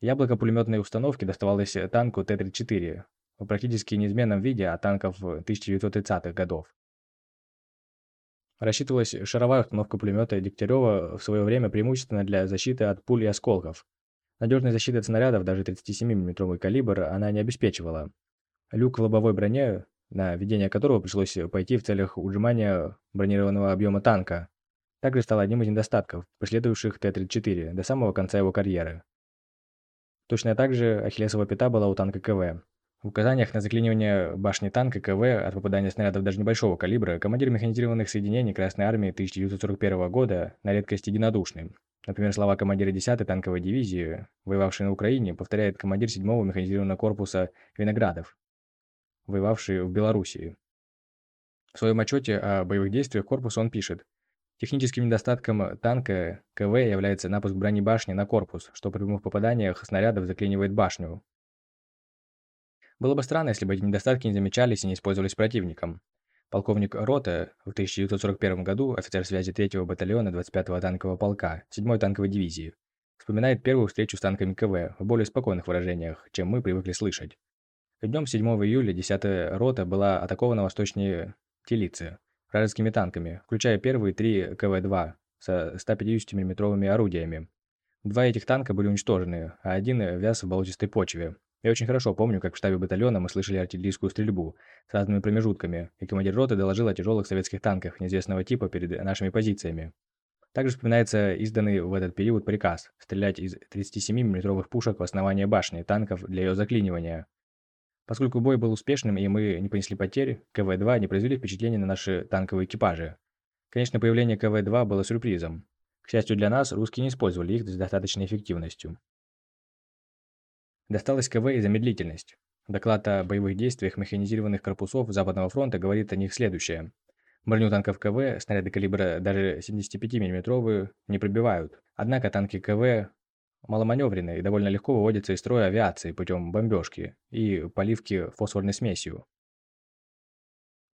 Speaker 1: Яблоко пулеметной установки доставалось танку Т-34 в практически неизменном виде от танков 1930-х годов. Рассчитывалась шаровая установка пулемета Дегтярева в свое время преимущественно для защиты от пуль и осколков. Надежной защиты от снарядов, даже 37 мм калибр, она не обеспечивала. Люк в лобовой броне, на ведение которого пришлось пойти в целях ужимания бронированного объема танка, также стал одним из недостатков, преследовавших Т-34 до самого конца его карьеры. Точно так же Ахиллесова пята была у танка КВ. В указаниях на заклинивание башни танка КВ от попадания снарядов даже небольшого калибра командир механизированных соединений Красной Армии 1941 года на редкость единодушный. Например, слова командира 10-й танковой дивизии, воевавшей на Украине, повторяет командир 7-го механизированного корпуса Виноградов, воевавший в Белоруссии. В своем отчете о боевых действиях корпуса он пишет, Техническим недостатком танка КВ является напуск брони башни на корпус, что при прямых попаданиях снарядов заклинивает башню, было бы странно, если бы эти недостатки не замечались и не использовались противником. Полковник Рота в 1941 году, офицер связи 3-го батальона 25-го танкового полка 7-й танковой дивизии, вспоминает первую встречу с танками КВ в более спокойных выражениях, чем мы привыкли слышать. Днем 7 июля 10-я рота была атакована восточнее Телицы вражескими танками, включая первые три КВ-2 со 150 миллиметровыми орудиями. Два этих танка были уничтожены, а один вяз в болотистой почве, я очень хорошо помню, как в штабе батальона мы слышали артиллерийскую стрельбу с разными промежутками, и командир роты доложил о тяжелых советских танках неизвестного типа перед нашими позициями. Также вспоминается изданный в этот период приказ стрелять из 37 миллиметровых пушек в основание башни танков для ее заклинивания. Поскольку бой был успешным и мы не понесли потерь, КВ-2 не произвели впечатления на наши танковые экипажи. Конечно, появление КВ-2 было сюрпризом. К счастью для нас, русские не использовали их с достаточной эффективностью. Досталось КВ и замедлительность. Доклад о боевых действиях механизированных корпусов Западного фронта говорит о них следующее. Броню танков КВ снаряды калибра даже 75 мм не пробивают. Однако танки КВ маломаневренные и довольно легко выводятся из строя авиации путем бомбежки и поливки фосфорной смесью.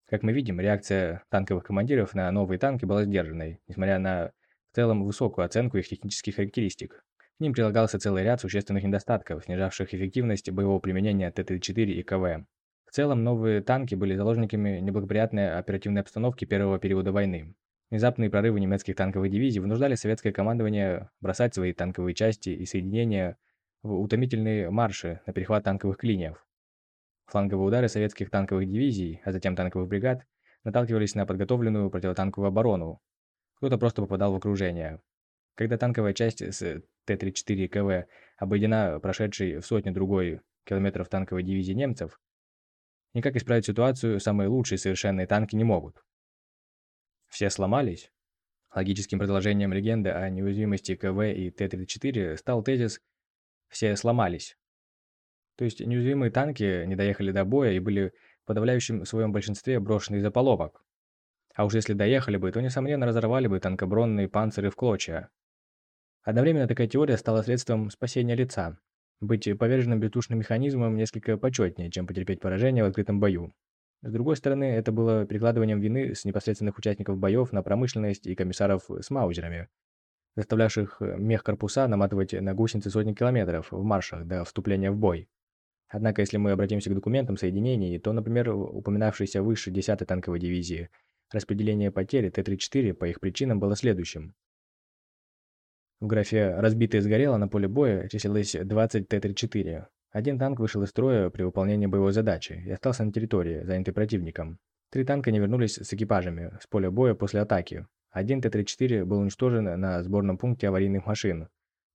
Speaker 1: Как мы видим, реакция танковых командиров на новые танки была сдержанной, несмотря на в целом высокую оценку их технических характеристик. К ним прилагался целый ряд существенных недостатков, снижавших эффективность боевого применения Т-34 и КВ. В целом, новые танки были заложниками неблагоприятной оперативной обстановки первого периода войны. Внезапные прорывы немецких танковых дивизий вынуждали советское командование бросать свои танковые части и соединения в утомительные марши на перехват танковых клиньев. Фланговые удары советских танковых дивизий, а затем танковых бригад, наталкивались на подготовленную противотанковую оборону. Кто-то просто попадал в окружение. Когда танковая часть с Т-34 КВ обойдена прошедшей в сотню другой километров танковой дивизии немцев, никак исправить ситуацию самые лучшие совершенные танки не могут. Все сломались? Логическим продолжением легенды о неуязвимости КВ и Т-34 стал тезис «все сломались». То есть неуязвимые танки не доехали до боя и были в подавляющем своем большинстве брошены из-за поломок. А уж если доехали бы, то, несомненно, разорвали бы танкобронные панциры в клочья. Одновременно такая теория стала средством спасения лица. Быть поверженным бездушным механизмом несколько почетнее, чем потерпеть поражение в открытом бою. С другой стороны, это было перекладыванием вины с непосредственных участников боев на промышленность и комиссаров с маузерами, заставлявших мех-корпуса наматывать на гусеницы сотни километров в маршах до вступления в бой. Однако, если мы обратимся к документам соединений, то, например, упоминавшейся выше 10-й танковой дивизии, распределение потери Т-34 по их причинам было следующим. В графе «Разбитое сгорело» на поле боя числилось 20 Т-34, один танк вышел из строя при выполнении боевой задачи и остался на территории, занятой противником. Три танка не вернулись с экипажами с поля боя после атаки. Один Т-34 был уничтожен на сборном пункте аварийных машин.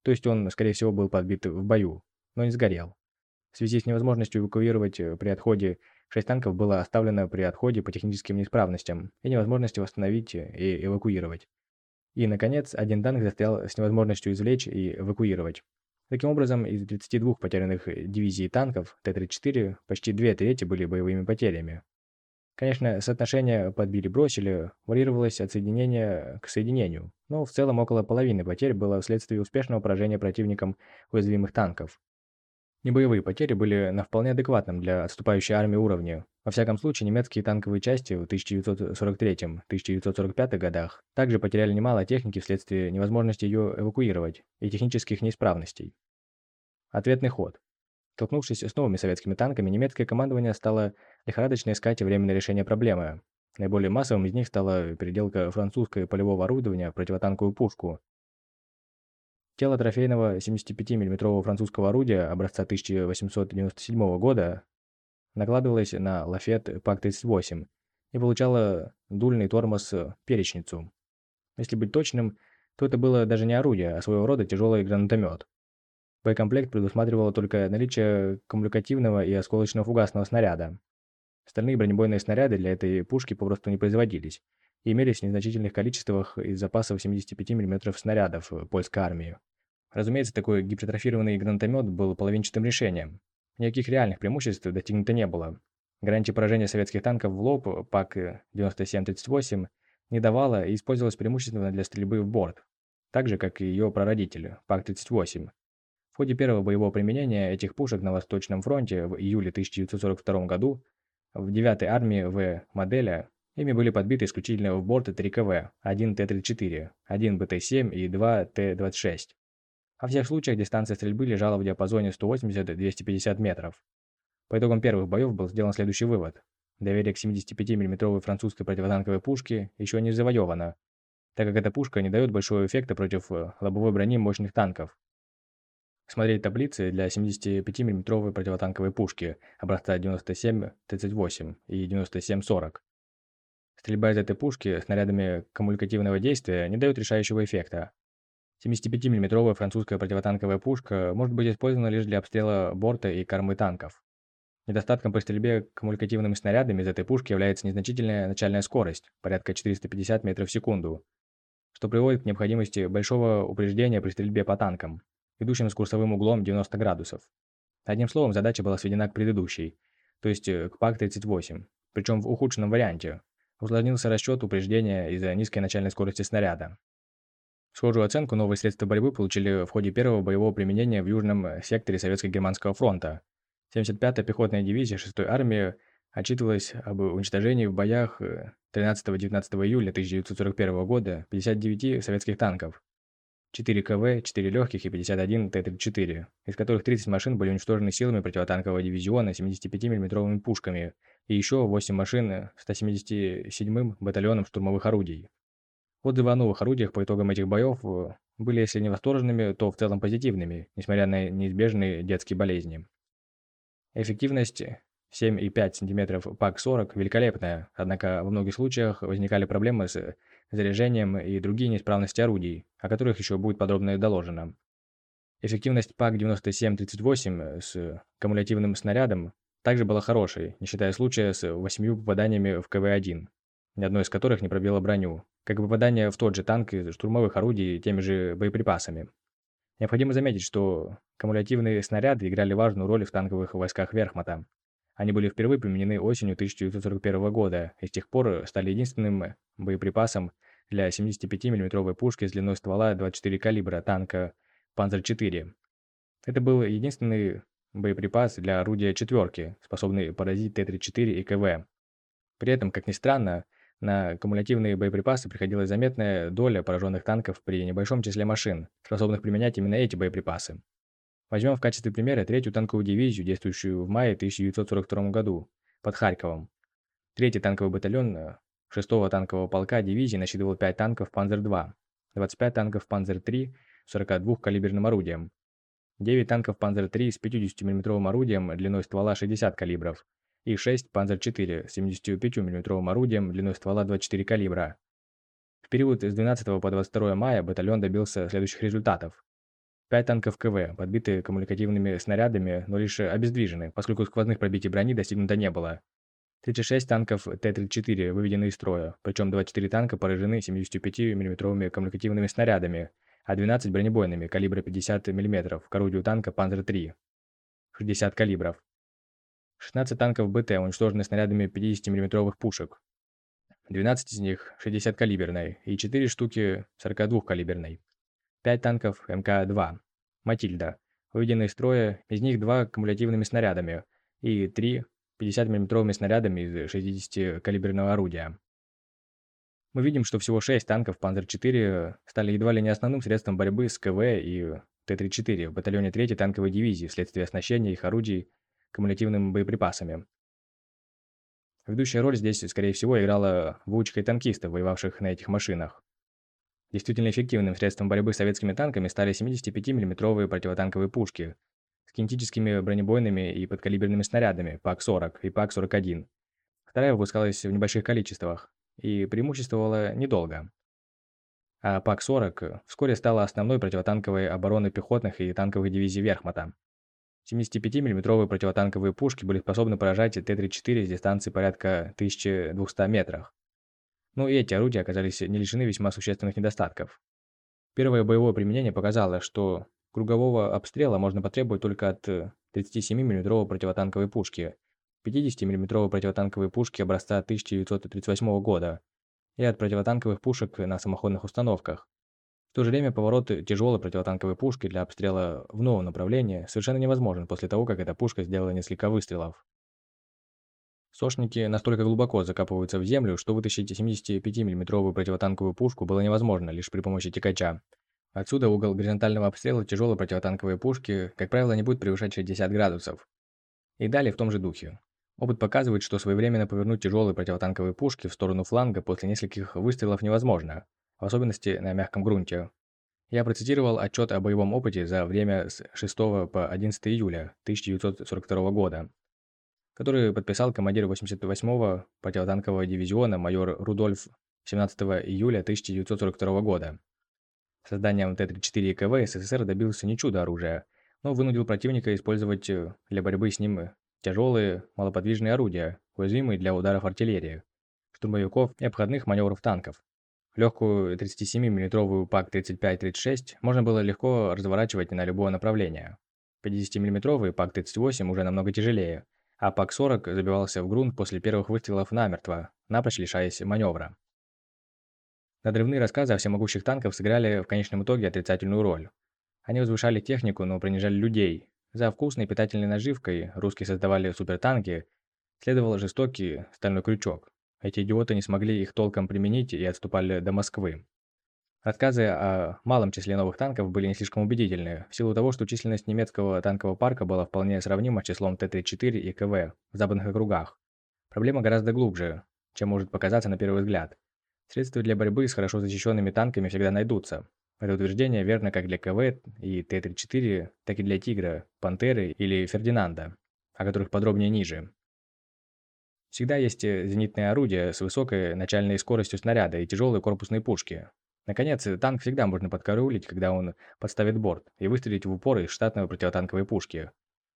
Speaker 1: То есть он, скорее всего, был подбит в бою, но не сгорел. В связи с невозможностью эвакуировать при отходе, шесть танков было оставлено при отходе по техническим неисправностям и невозможности восстановить и эвакуировать. И, наконец, один танк застрял с невозможностью извлечь и эвакуировать. Таким образом, из 32 потерянных э, дивизий танков Т-34 почти две трети были боевыми потерями. Конечно, соотношение подбили-бросили варьировалось от соединения к соединению, но в целом около половины потерь было вследствие успешного поражения противником уязвимых танков. Небоевые потери были на вполне адекватном для отступающей армии уровне. Во всяком случае, немецкие танковые части в 1943-1945 годах также потеряли немало техники вследствие невозможности ее эвакуировать и технических неисправностей. Ответный ход. Столкнувшись с новыми советскими танками, немецкое командование стало лихорадочно искать временное решение проблемы. Наиболее массовым из них стала переделка французского полевого орудования в противотанковую пушку, Тело трофейного 75 мм французского орудия образца 1897 года накладывалось на лафет ПАК-38 и получало дульный тормоз-перечницу. Если быть точным, то это было даже не орудие, а своего рода тяжелый гранатомет. Боекомплект предусматривал только наличие кумулятивного и осколочно-фугасного снаряда. Остальные бронебойные снаряды для этой пушки попросту не производились и имелись в незначительных количествах из запасов 75 мм снарядов польской армии. Разумеется, такой гипертрофированный гранатомет был половинчатым решением. Никаких реальных преимуществ достигнуто не было. Гарантии поражения советских танков в лоб ПАК-97-38 не давала и использовалась преимущественно для стрельбы в борт, так же, как и ее прародитель ПАК-38. В ходе первого боевого применения этих пушек на Восточном фронте в июле 1942 году в 9-й армии В моделя ими были подбиты исключительно в борт 3 КВ, 1 Т-34, 1 БТ-7 и 2 Т-26. Во всех случаях дистанция стрельбы лежала в диапазоне 180-250 метров. По итогам первых боев был сделан следующий вывод. Доверие к 75 миллиметровой французской противотанковой пушке еще не завоевано, так как эта пушка не дает большого эффекта против э, лобовой брони мощных танков. Смотреть таблицы для 75 миллиметровой противотанковой пушки образца 97-38 и 97-40. Стрельба из этой пушки снарядами кумулятивного действия не дает решающего эффекта. 75 миллиметровая французская противотанковая пушка может быть использована лишь для обстрела борта и кормы танков. Недостатком при стрельбе кумулятивными снарядами из этой пушки является незначительная начальная скорость, порядка 450 метров в секунду, что приводит к необходимости большого упреждения при стрельбе по танкам, идущим с курсовым углом 90 градусов. Одним словом, задача была сведена к предыдущей, то есть э, к ПАК-38, причем в ухудшенном варианте. Усложнился расчет упреждения из-за низкой начальной скорости снаряда. Схожую оценку новые средства борьбы получили в ходе первого боевого применения в южном э, секторе Советско-Германского фронта. 75-я пехотная дивизия 6-й армии отчитывалась об уничтожении в боях 13-19 э, июля 1941 года 59 советских танков, 4 КВ, 4 легких и 51 Т-34, из которых 30 машин были уничтожены силами противотанкового дивизиона 75 миллиметровыми пушками и еще 8 машин 177-м батальоном штурмовых орудий. Отзывы о новых орудиях по итогам этих боев э, были, если не восторженными, то в целом позитивными, несмотря на неизбежные детские болезни. Эффективность 7,5 см ПАК-40 великолепная, однако во многих случаях возникали проблемы с заряжением и другие неисправности орудий, о которых еще будет подробно доложено. Эффективность ПАК-97-38 с кумулятивным снарядом также была хорошей, не считая случая с восьмью попаданиями в КВ-1, ни одно из которых не пробило броню, как и попадание в тот же танк из штурмовых орудий теми же боеприпасами. Необходимо заметить, что кумулятивные снаряды играли важную роль в танковых войсках Верхмата. Они были впервые применены осенью 1941 года и с тех пор стали единственным боеприпасом для 75 миллиметровой пушки с длиной ствола 24 калибра танка «Панзер-4». Это был единственный боеприпас для орудия «четверки», способный поразить Т-34 и КВ. При этом, как ни странно, на кумулятивные боеприпасы приходилась заметная доля пораженных танков при небольшом числе машин, способных применять именно эти боеприпасы. Возьмем в качестве примера третью танковую дивизию, действующую в мае 1942 году, под Харьковом. Третий танковый батальон 6-го э, танкового полка дивизии насчитывал 5 танков «Панзер-2», 25 танков «Панзер-3» с 42-калиберным орудием, 9 танков «Панзер-3» с 50 мм орудием длиной ствола 60 калибров, и 6 Панзер-4 с 75 мм орудием длиной ствола 24 калибра. В период с 12 по 22 мая батальон добился следующих результатов. 5 танков КВ, подбиты кумулятивными снарядами, но лишь обездвижены, поскольку сквозных пробитий брони достигнуто не было. 36 танков Т-34 выведены из строя, причем 24 танка поражены 75 мм кумулятивными снарядами, а 12 бронебойными калибра 50 мм к орудию танка Панзер-3 60 калибров. 16 танков БТ уничтожены снарядами 50 миллиметровых пушек. 12 из них 60-калиберной и 4 штуки 42-калиберной. 5 танков МК-2 «Матильда», выведены из строя, из них 2 кумулятивными снарядами и 3 50 миллиметровыми снарядами из 60-калиберного орудия. Мы видим, что всего 6 танков Панзер-4 стали едва ли не основным средством борьбы с КВ и Т-34 в батальоне 3-й танковой дивизии вследствие оснащения их орудий кумулятивными боеприпасами. Ведущая роль здесь, скорее всего, играла выучка танкистов, воевавших на этих машинах. Действительно эффективным средством борьбы с советскими танками стали 75 миллиметровые противотанковые пушки с кинетическими бронебойными и подкалиберными снарядами ПАК-40 и ПАК-41. Вторая выпускалась в небольших количествах и преимуществовала недолго. А ПАК-40 вскоре стала основной противотанковой обороной пехотных и танковых дивизий Верхмата. 75 миллиметровые противотанковые пушки были способны поражать Т-34 с дистанции порядка 1200 метров. Но и эти орудия оказались не лишены весьма существенных недостатков. Первое боевое применение показало, что кругового обстрела можно потребовать только от 37 миллиметровой противотанковой пушки, 50 миллиметровой противотанковой пушки образца 1938 года и от противотанковых пушек на самоходных установках, в то же время поворот тяжелой противотанковой пушки для обстрела в новом направлении совершенно невозможен после того, как эта пушка сделала несколько выстрелов. Сошники настолько глубоко закапываются в землю, что вытащить 75 миллиметровую противотанковую пушку было невозможно лишь при помощи текача. Отсюда угол горизонтального обстрела тяжелой противотанковой пушки, как правило, не будет превышать 60 градусов. И далее в том же духе. Опыт показывает, что своевременно повернуть тяжелые противотанковые пушки в сторону фланга после нескольких выстрелов невозможно – в особенности на мягком грунте. Я процитировал отчет о боевом опыте за время с 6 по 11 июля 1942 года. который подписал командир 88-го противотанкового дивизиона майор Рудольф 17 июля 1942 года. Созданием Т-34 и КВ СССР добился не чудо оружия, но вынудил противника использовать для борьбы с ним тяжелые, малоподвижные орудия, уязвимые для ударов артиллерии, штурмовиков и обходных маневров танков. Легкую 37 мм ПАК-35-36 можно было легко разворачивать на любое направление. 50 мм ПАК-38 уже намного тяжелее, а ПАК-40 забивался в грунт после первых выстрелов намертво, напрочь лишаясь маневра. Надрывные рассказы о всемогущих танках сыграли в конечном итоге отрицательную роль. Они возвышали технику, но принижали людей. За вкусной питательной наживкой русские создавали супертанки, следовал жестокий стальной крючок. Эти идиоты не смогли их толком применить и отступали до Москвы. Рассказы о малом числе новых танков были не слишком убедительны, в силу того, что численность немецкого танкового парка была вполне сравнима с числом Т-34 и КВ в западных округах. Проблема гораздо глубже, чем может показаться на первый взгляд. Средства для борьбы с хорошо защищенными танками всегда найдутся. Это утверждение верно как для КВ и Т-34, так и для Тигра, Пантеры или Фердинанда, о которых подробнее ниже. Всегда есть э, зенитные орудия с высокой начальной скоростью снаряда и тяжелые корпусные пушки. Наконец, танк всегда можно подкараулить, когда он подставит борт, и выстрелить в упор из штатной противотанковой пушки.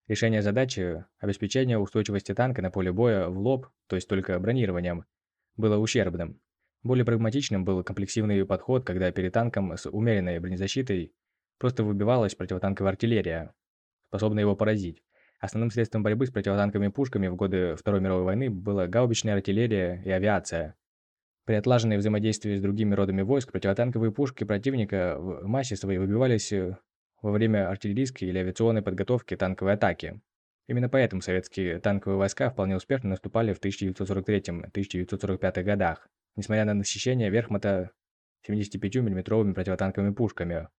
Speaker 1: Решение задачи – обеспечение устойчивости танка на поле боя в лоб, то есть только бронированием, было ущербным. Более прагматичным был комплексивный подход, когда перед танком с умеренной бронезащитой просто выбивалась противотанковая артиллерия, способная его поразить. Основным средством борьбы с противотанковыми пушками в годы Второй мировой войны была гаубичная артиллерия и авиация. При отлаженной взаимодействии с другими родами войск противотанковые пушки противника в массе своей выбивались э, во время артиллерийской или авиационной подготовки танковой атаки. Именно поэтому советские танковые войска вполне успешно наступали в 1943-1945 годах, несмотря на насыщение верхмата 75 миллиметровыми противотанковыми пушками.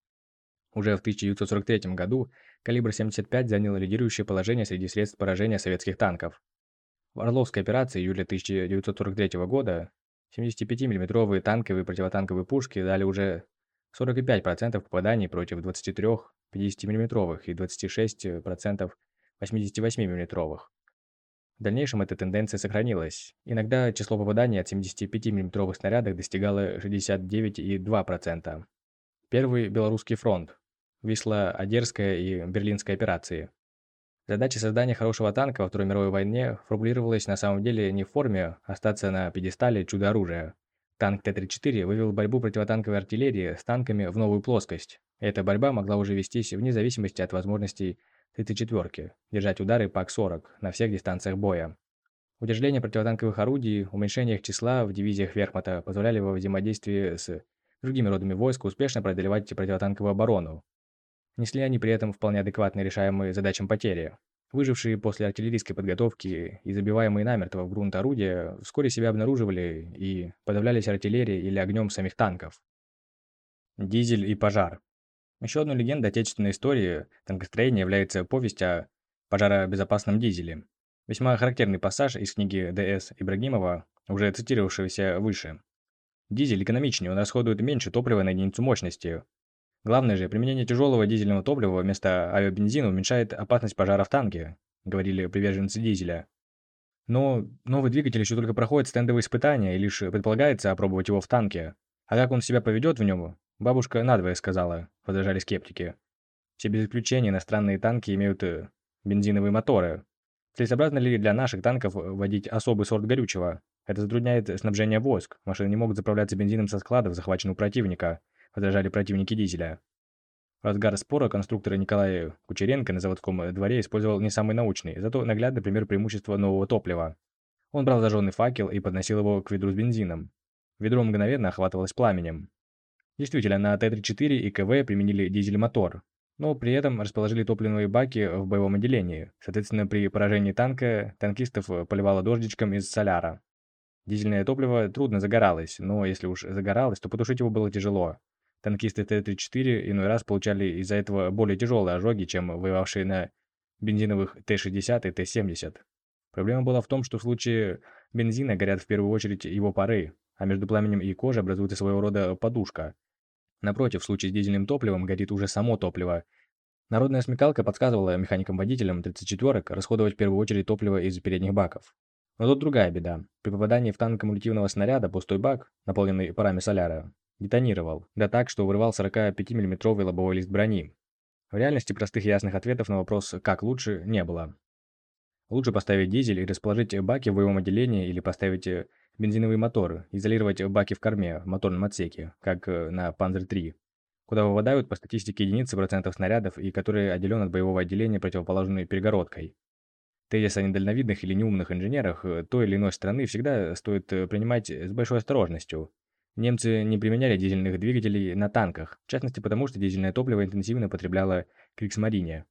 Speaker 1: Уже в 1943 году калибр 75 занял лидирующее положение среди средств поражения советских танков. В Орловской операции июля 1943 года 75 миллиметровые танковые противотанковые пушки дали уже 45% попаданий против 23 50 миллиметровых и 26% 88 миллиметровых. В дальнейшем эта тенденция сохранилась. Иногда число попаданий от 75 мм снарядов достигало 69,2%. Первый Белорусский фронт. Висло-Одерская и Берлинская операции. Задача создания хорошего танка во Второй мировой войне формулировалась на самом деле не в форме остаться на пьедестале чудо-оружия. Танк Т-34 вывел борьбу противотанковой артиллерии с танками в новую плоскость. Эта борьба могла уже вестись вне зависимости от возможностей 34-ки, держать удары ПАК-40 на всех дистанциях боя. Удержание противотанковых орудий, уменьшение их числа в дивизиях Верхмата позволяли во взаимодействии с другими родами войск успешно преодолевать противотанковую оборону. Несли они при этом вполне адекватно решаемые задачам потери. Выжившие после артиллерийской подготовки и забиваемые намертво в грунт орудия вскоре себя обнаруживали и подавлялись артиллерией или огнем самих танков. Дизель и пожар. Еще одной легендой отечественной истории танкостроения является повесть о пожаробезопасном дизеле. Весьма характерный пассаж из книги Д.С. Ибрагимова, уже цитировавшегося выше. Дизель экономичнее, он расходует меньше топлива на единицу мощности. Главное же, применение тяжелого дизельного топлива вместо авиабензина уменьшает опасность пожара в танке, говорили приверженцы дизеля. Но новый двигатель еще только проходит стендовые испытания, и лишь предполагается опробовать его в танке. А как он себя поведет в нем, Бабушка надвое сказала, возражали скептики. Все без исключения иностранные танки имеют э, бензиновые моторы. Целесообразно ли для наших танков вводить особый сорт горючего? Это затрудняет снабжение войск. Машины не могут заправляться бензином со складов, захваченных у противника, возражали противники дизеля. Разгар спора конструктор Николай Кучеренко на заводском дворе использовал не самый научный, зато наглядный пример преимущества нового топлива. Он брал зажженный факел и подносил его к ведру с бензином. Ведро мгновенно охватывалось пламенем. Действительно, на Т-34 и КВ применили дизель-мотор, но при этом расположили топливные баки в боевом отделении. Соответственно, при поражении танка танкистов поливало дождичком из соляра. Дизельное топливо трудно загоралось, но если уж загоралось, то потушить его было тяжело. Танкисты Т-34 иной раз получали из-за этого более тяжелые ожоги, чем воевавшие на бензиновых Т-60 и Т-70. Проблема была в том, что в случае бензина горят в первую очередь его пары, а между пламенем и кожей образуется своего рода подушка, Напротив, в случае с дизельным топливом горит уже само топливо, Народная смекалка подсказывала механикам-водителям 34-ок расходовать в первую очередь топливо из передних баков. Но тут другая беда. При попадании в танк кумулятивного снаряда пустой бак, наполненный парами соляра, детонировал, да так, что вырывал 45 миллиметровый лобовой лист брони. В реальности простых ясных ответов на вопрос «как лучше» не было. Лучше поставить дизель и расположить баки в боевом отделении или поставить э, бензиновый мотор, изолировать баки в корме, в моторном отсеке, как э, на Panzer-3, куда выводают по статистике единицы процентов снарядов и который отделен от боевого отделения противоположной перегородкой. Тезис о недальновидных или неумных инженерах э, той или иной страны всегда стоит принимать с большой осторожностью. Немцы не применяли дизельных двигателей на танках, в частности потому, что дизельное топливо интенсивно потребляло Криксмарине.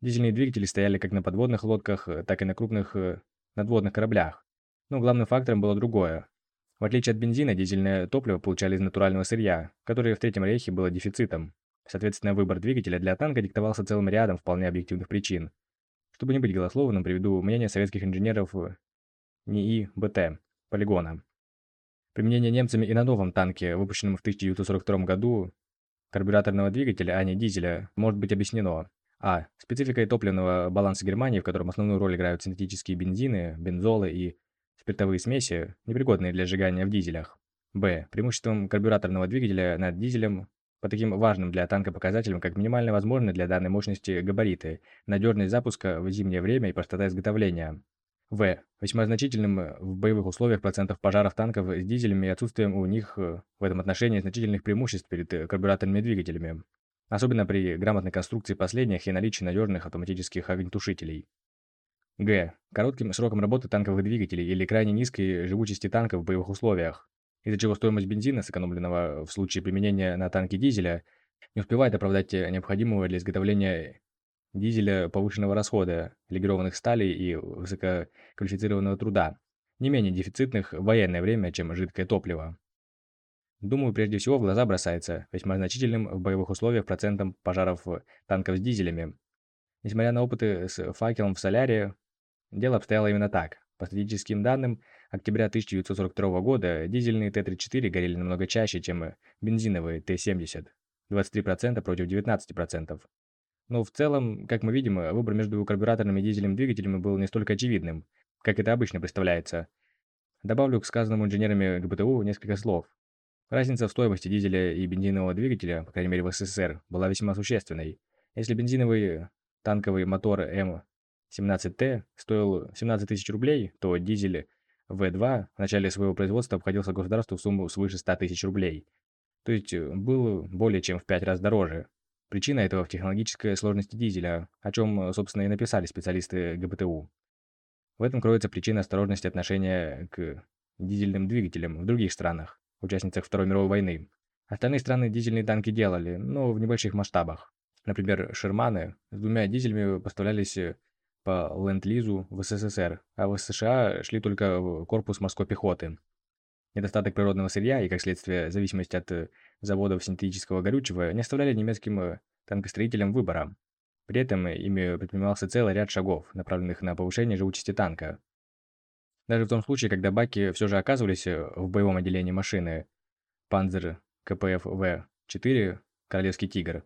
Speaker 1: Дизельные двигатели стояли как на подводных лодках, так и на крупных э, надводных кораблях. Но главным фактором было другое. В отличие от бензина, дизельное топливо получали из натурального сырья, которое в Третьем рейхе было дефицитом. Соответственно, выбор двигателя для танка диктовался целым рядом вполне объективных причин. Чтобы не быть голословным, приведу мнение советских инженеров э, НИИ БТ, полигона. Применение немцами и на новом танке, выпущенном в 1942 году, карбюраторного двигателя, а не дизеля, может быть объяснено. А. Спецификой топливного баланса Германии, в котором основную роль играют синтетические бензины, бензолы и спиртовые смеси, непригодные для сжигания в дизелях. Б. Преимуществом карбюраторного двигателя над дизелем по таким важным для танка показателям, как минимально возможные для данной мощности габариты, надежность запуска в зимнее время и простота изготовления. В. Весьма значительным в боевых условиях процентов пожаров танков с дизелями и отсутствием у них в этом отношении значительных преимуществ перед карбюраторными двигателями особенно при грамотной конструкции последних и наличии надежных автоматических огнетушителей. Г. Коротким сроком работы танковых двигателей или крайне низкой живучести танков в боевых условиях, из-за чего стоимость бензина, сэкономленного в случае применения на танке дизеля, не успевает оправдать необходимого для изготовления дизеля повышенного расхода, легированных сталей и высококвалифицированного труда, не менее дефицитных в военное время, чем жидкое топливо. Думаю, прежде всего в глаза бросается весьма значительным в боевых условиях процентом пожаров танков с дизелями. Несмотря на опыты с факелом в соляре, дело обстояло именно так. По статистическим данным, октября 1942 года дизельные Т-34 горели намного чаще, чем бензиновые Т-70. 23% против 19%. Но в целом, как мы видим, выбор между карбюраторным и дизельным двигателями был не столько очевидным, как это обычно представляется. Добавлю к сказанному инженерами ГБТУ несколько слов. Разница в стоимости дизеля и бензинового двигателя, по крайней мере в СССР, была весьма существенной. Если бензиновый танковый мотор М17Т стоил 17 тысяч рублей, то дизель В2 в начале своего производства обходился государству в сумму свыше 100 тысяч рублей. То есть э, был более чем в 5 раз дороже. Причина этого в технологической сложности дизеля, о чем, собственно, и написали специалисты ГБТУ. В этом кроется причина осторожности отношения к дизельным двигателям в других странах участницах Второй мировой войны. Остальные страны дизельные танки делали, но в небольших масштабах. Например, «Шерманы» с двумя дизелями поставлялись э, по Ленд-Лизу в СССР, а в США шли только в корпус морской пехоты. Недостаток природного сырья и, как следствие, зависимость от э, заводов синтетического горючего не оставляли немецким э, танкостроителям выбора. При этом ими предпринимался целый ряд шагов, направленных на повышение живучести танка. Даже в том случае, когда баки все же оказывались э, в боевом отделении машины Panzer КПФ-В-4 «Королевский тигр»,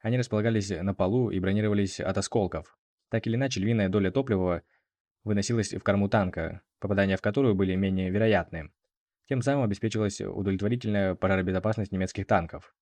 Speaker 1: они располагались на полу и бронировались от осколков. Так или иначе, львиная доля топлива выносилась в корму танка, попадания в которую были менее вероятны. Тем самым обеспечивалась удовлетворительная пожаробезопасность немецких танков.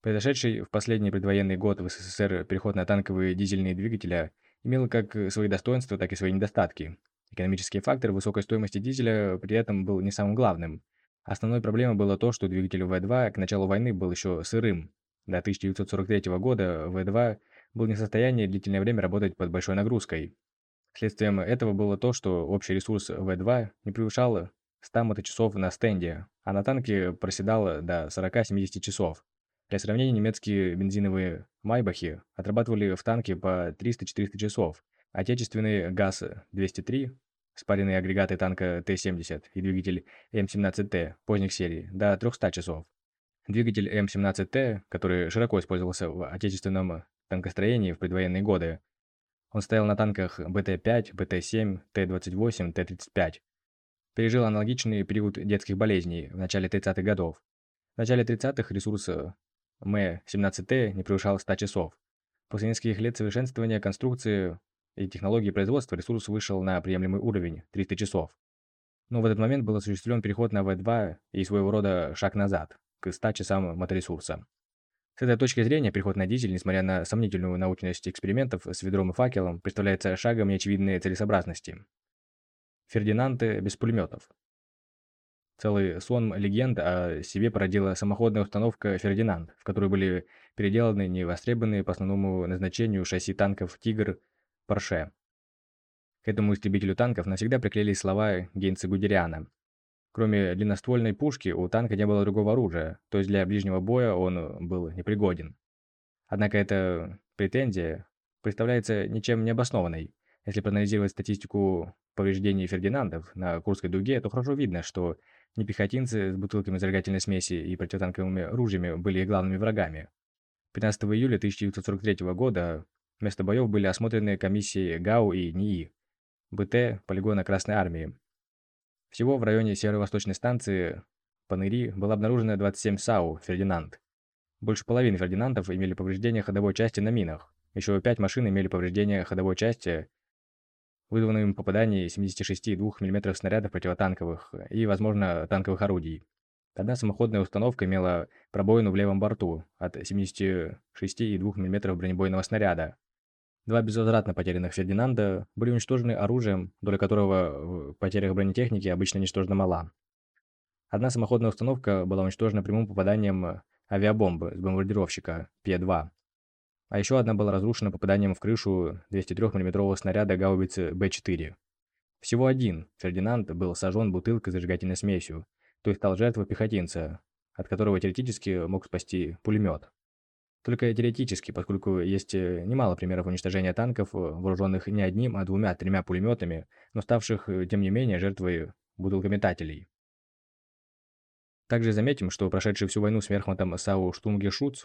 Speaker 1: Произошедший в последний предвоенный год в СССР переход на танковые дизельные двигатели имел как свои достоинства, так и свои недостатки. Экономический фактор высокой стоимости дизеля при этом был не самым главным. Основной проблемой было то, что двигатель В2 к началу войны был еще сырым. До 1943 года В2 был не в состоянии длительное время работать под большой нагрузкой. Следствием этого было то, что общий ресурс В2 не превышал 100 моточасов на стенде, а на танке проседал до 40-70 часов. Для сравнения, немецкие бензиновые «Майбахи» отрабатывали в танке по 300-400 часов, Отечественный ГАЗ-203, спаренные агрегаты танка Т-70 и двигатель М-17Т поздних серий до 300 часов. Двигатель М-17Т, который широко использовался в отечественном танкостроении в предвоенные годы, он стоял на танках БТ-5, БТ-7, Т-28, Т-35. Пережил аналогичный период детских болезней в начале 30-х годов. В начале 30-х ресурс М-17Т не превышал 100 часов. После нескольких лет совершенствования конструкции и технологии производства ресурс вышел на приемлемый уровень – 300 часов. Но в этот момент был осуществлен переход на V2 и своего рода шаг назад, к 100 часам моторесурса. С этой точки зрения переход на дизель, несмотря на сомнительную научность экспериментов с ведром и факелом, представляется шагом неочевидной целесообразности. Фердинанды без пулеметов. Целый сон легенд о себе породила самоходная установка «Фердинанд», в которой были переделаны невостребованные по основному назначению шасси танков «Тигр», «Порше». К этому истребителю танков навсегда приклеились слова Гейнца Гудериана. Кроме длинноствольной пушки, у танка не было другого оружия, то есть для ближнего боя он был непригоден. Однако эта претензия представляется ничем не обоснованной. Если проанализировать статистику повреждений Фердинандов на Курской дуге, то хорошо видно, что не пехотинцы с бутылками зажигательной смеси и противотанковыми ружьями были главными врагами. 15 июля 1943 года место боев были осмотрены комиссией ГАУ и НИИ, БТ полигона Красной Армии. Всего в районе северо-восточной станции Паныри было обнаружено 27 САУ «Фердинанд». Больше половины «Фердинандов» имели повреждения ходовой части на минах. Еще 5 машин имели повреждения ходовой части вызванным попаданием 76,2 мм снарядов противотанковых и, возможно, танковых орудий. Одна самоходная установка имела пробоину в левом борту от 76,2 мм бронебойного снаряда. Два безвозвратно потерянных Фердинанда были уничтожены оружием, доля которого в потерях бронетехники обычно ничтожно мала. Одна самоходная установка была уничтожена прямым попаданием авиабомбы с бомбардировщика П-2 а еще одна была разрушена попаданием в крышу 203 мм снаряда гаубицы Б-4. Всего один Фердинанд был сожжен бутылкой с зажигательной смесью, то есть стал жертвой пехотинца, от которого теоретически мог спасти пулемет. Только теоретически, поскольку есть э, немало примеров уничтожения танков, э, вооруженных не одним, а двумя-тремя пулеметами, но ставших, э, тем не менее, жертвой бутылкометателей. Также заметим, что прошедший всю войну с Мерхматом Сау Штумге Шуц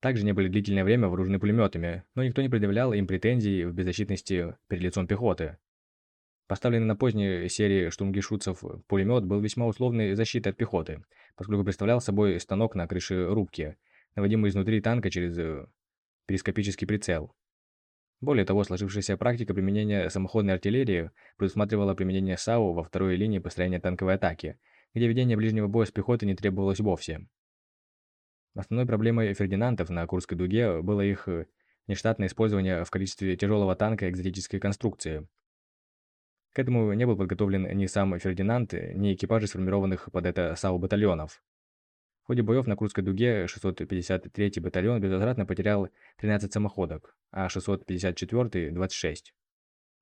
Speaker 1: также не были длительное время вооружены пулеметами, но никто не предъявлял им претензий в беззащитности перед лицом пехоты. Поставленный на поздней серии штурмгишутцев пулемет был весьма условной защитой от пехоты, поскольку представлял собой станок на крыше рубки, наводимый изнутри танка через э, перископический прицел. Более того, сложившаяся практика применения самоходной артиллерии предусматривала применение САУ во второй линии построения танковой атаки, где ведение ближнего боя с пехотой не требовалось вовсе. Основной проблемой Фердинандов на Курской дуге было их э, нештатное использование в качестве тяжелого танка экзотической конструкции. К этому не был подготовлен ни сам Фердинанд, ни экипажи сформированных под это САУ батальонов. В ходе боев на Курской дуге 653-й батальон безвозвратно потерял 13 самоходок, а 654-й – 26.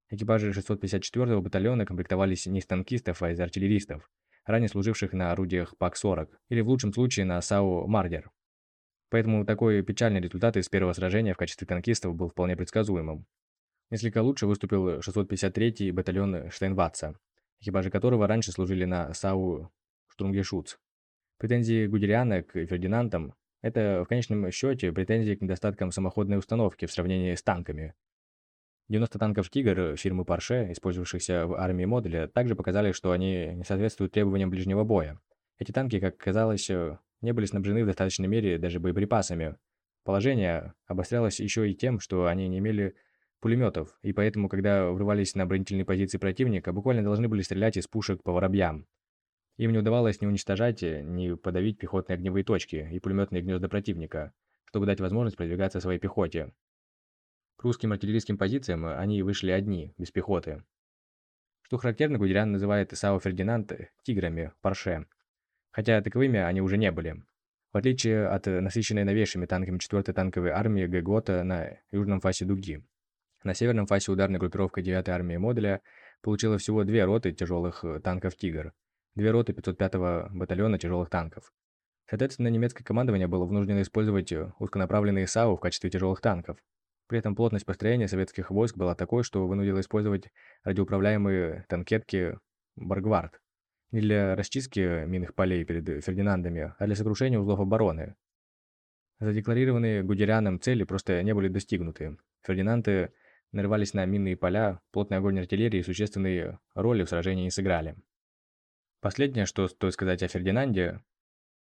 Speaker 1: Экипажи 654-го батальона комплектовались не из танкистов, а из артиллеристов, ранее служивших на орудиях ПАК-40, или в лучшем случае на САУ «Мардер». Поэтому такой печальный результат из первого сражения в качестве танкистов был вполне предсказуемым. Несколько лучше выступил 653-й батальон Штейнватца, экипажи которого раньше служили на САУ «Штурмгешутц». Претензии Гудериана к Фердинандам – это, в конечном счете, претензии к недостаткам самоходной установки в сравнении с танками. 90 танков «Тигр» фирмы Porsche, использовавшихся в армии модуля, также показали, что они не соответствуют требованиям ближнего боя. Эти танки, как казалось, не были снабжены в достаточной мере даже боеприпасами. Положение обострялось еще и тем, что они не имели пулеметов, и поэтому, когда врывались на оборонительные позиции противника, буквально должны были стрелять из пушек по воробьям. Им не удавалось ни уничтожать, ни подавить пехотные огневые точки и пулеметные гнезда противника, чтобы дать возможность продвигаться своей пехоте. К русским артиллерийским позициям они вышли одни, без пехоты. Что характерно, Гудериан называет САУ Фердинанд «тиграми», «парше», хотя таковыми они уже не были. В отличие от насыщенной новейшими танками 4-й танковой армии ГГОТа на южном фасе дуги. На северном фасе ударная группировка 9-й армии модуля получила всего две роты тяжелых танков «Тигр», две роты 505-го батальона тяжелых танков. Соответственно, немецкое командование было вынуждено использовать узконаправленные САУ в качестве тяжелых танков. При этом плотность построения советских войск была такой, что вынудила использовать радиоуправляемые танкетки «Баргвард», не для расчистки минных полей перед Фердинандами, а для сокрушения узлов обороны. Задекларированные Гудерианом цели просто не были достигнуты. Фердинанды нарывались на минные поля, плотный огонь артиллерии существенные роли в сражении не сыграли. Последнее, что стоит сказать о Фердинанде,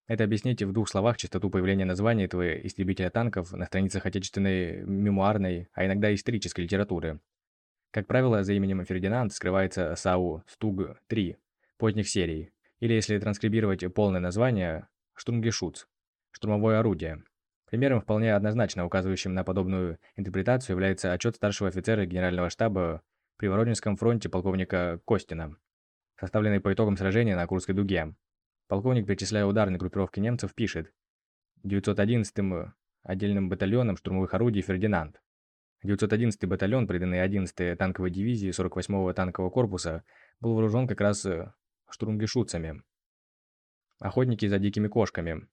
Speaker 1: Это объяснить в двух словах частоту появления названия этого истребителя танков на страницах отечественной мемуарной, а иногда исторической литературы. Как правило, за именем Фердинанд скрывается САУ Стуг-3 поздних серий, или если транскрибировать полное название, Штурмгешутц – штурмовое орудие. Примером вполне однозначно указывающим на подобную интерпретацию является отчет старшего офицера Генерального штаба при Воронежском фронте полковника Костина, составленный по итогам сражения на Курской дуге. Полковник, перечисляя ударные группировки немцев, пишет 911-м отдельным батальоном штурмовых орудий «Фердинанд». 911-й батальон, приданный 11-й танковой дивизии 48-го танкового корпуса, был вооружен как раз штурмгешутцами. Охотники за дикими кошками.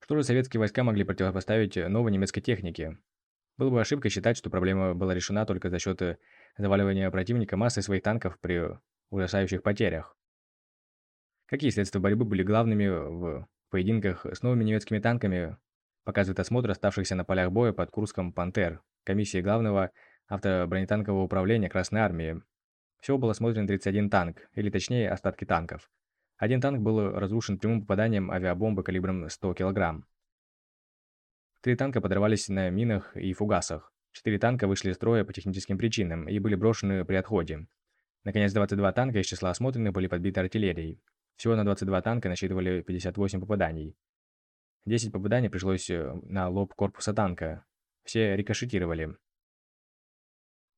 Speaker 1: Что же советские войска могли противопоставить новой немецкой технике? Было бы ошибкой считать, что проблема была решена только за счет э, заваливания противника массой своих танков при ужасающих потерях. Какие средства борьбы были главными в поединках с новыми немецкими танками, показывает осмотр оставшихся на полях боя под Курском «Пантер» комиссии Главного автобронетанкового управления Красной Армии. Всего был осмотрен 31 танк, или точнее остатки танков. Один танк был разрушен прямым попаданием авиабомбы калибром 100 кг. Три танка подорвались на минах и фугасах. Четыре танка вышли из строя по техническим причинам и были брошены при отходе. Наконец, 22 танка из числа осмотренных были подбиты артиллерией. Всего на 22 танка насчитывали 58 попаданий. 10 попаданий пришлось э, на лоб корпуса танка. Все рикошетировали.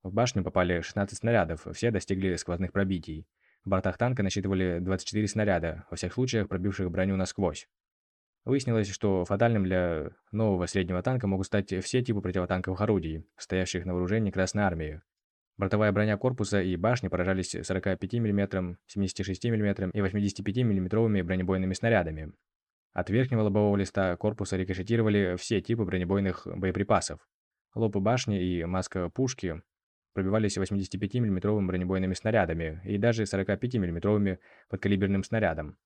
Speaker 1: В башню попали 16 снарядов, все достигли сквозных пробитий. В бортах танка насчитывали 24 снаряда, во всех случаях пробивших броню насквозь. Выяснилось, что фатальным для нового среднего танка могут стать все типы противотанковых орудий, стоящих на вооружении Красной Армии. Бортовая броня корпуса и башни поражались 45 мм, 76 мм и 85 мм бронебойными снарядами. От верхнего лобового листа корпуса рикошетировали все типы бронебойных боеприпасов. Лоб башни и маска пушки пробивались 85 мм бронебойными снарядами и даже 45 мм подкалиберным снарядом.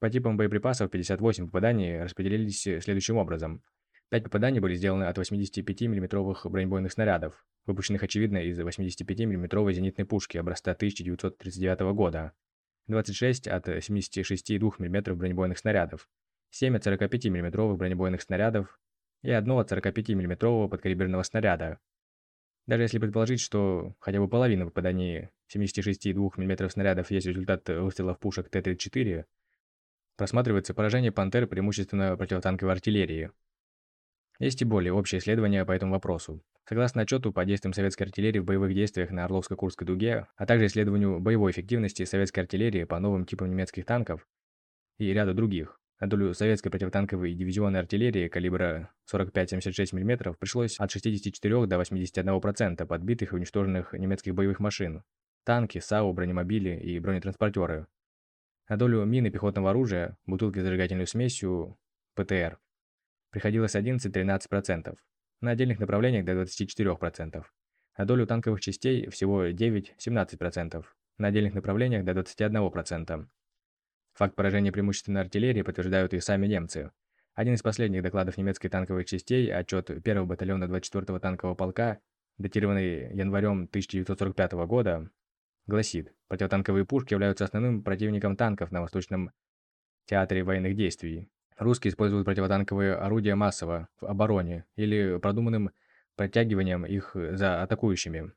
Speaker 1: По типам боеприпасов 58 попаданий распределились следующим образом. 5 попаданий были сделаны от 85 мм бронебойных снарядов, выпущенных, очевидно, из 85 мм зенитной пушки образца 1939 года, 26 от 76,2 мм бронебойных снарядов, 7 от 45 мм бронебойных снарядов и 1 от 45 мм подкалиберного снаряда. Даже если предположить, что хотя бы половина попаданий 76,2 мм снарядов есть результат выстрелов пушек Т-34, просматривается поражение «Пантер» преимущественно противотанковой артиллерии – есть и более общее исследование по этому вопросу. Согласно отчету по действиям советской артиллерии в боевых действиях на Орловско-Курской дуге, а также исследованию боевой эффективности советской артиллерии по новым типам немецких танков и ряду других, на долю советской противотанковой дивизионной артиллерии калибра 45-76 мм пришлось от 64 до 81% подбитых и уничтоженных немецких боевых машин, танки, САУ, бронемобили и бронетранспортеры. На долю мины пехотного оружия, бутылки с зажигательной смесью, ПТР, приходилось 11-13%, на отдельных направлениях до 24%, а долю танковых частей всего 9-17%, на отдельных направлениях до 21%. Факт поражения преимущественно артиллерии подтверждают и сами немцы. Один из последних докладов немецкой танковых частей, отчет 1-го батальона 24-го танкового полка, датированный январем 1945 года, гласит, противотанковые пушки являются основным противником танков на Восточном театре военных действий. Русские используют противотанковые орудия массово, в обороне, или продуманным протягиванием их за атакующими,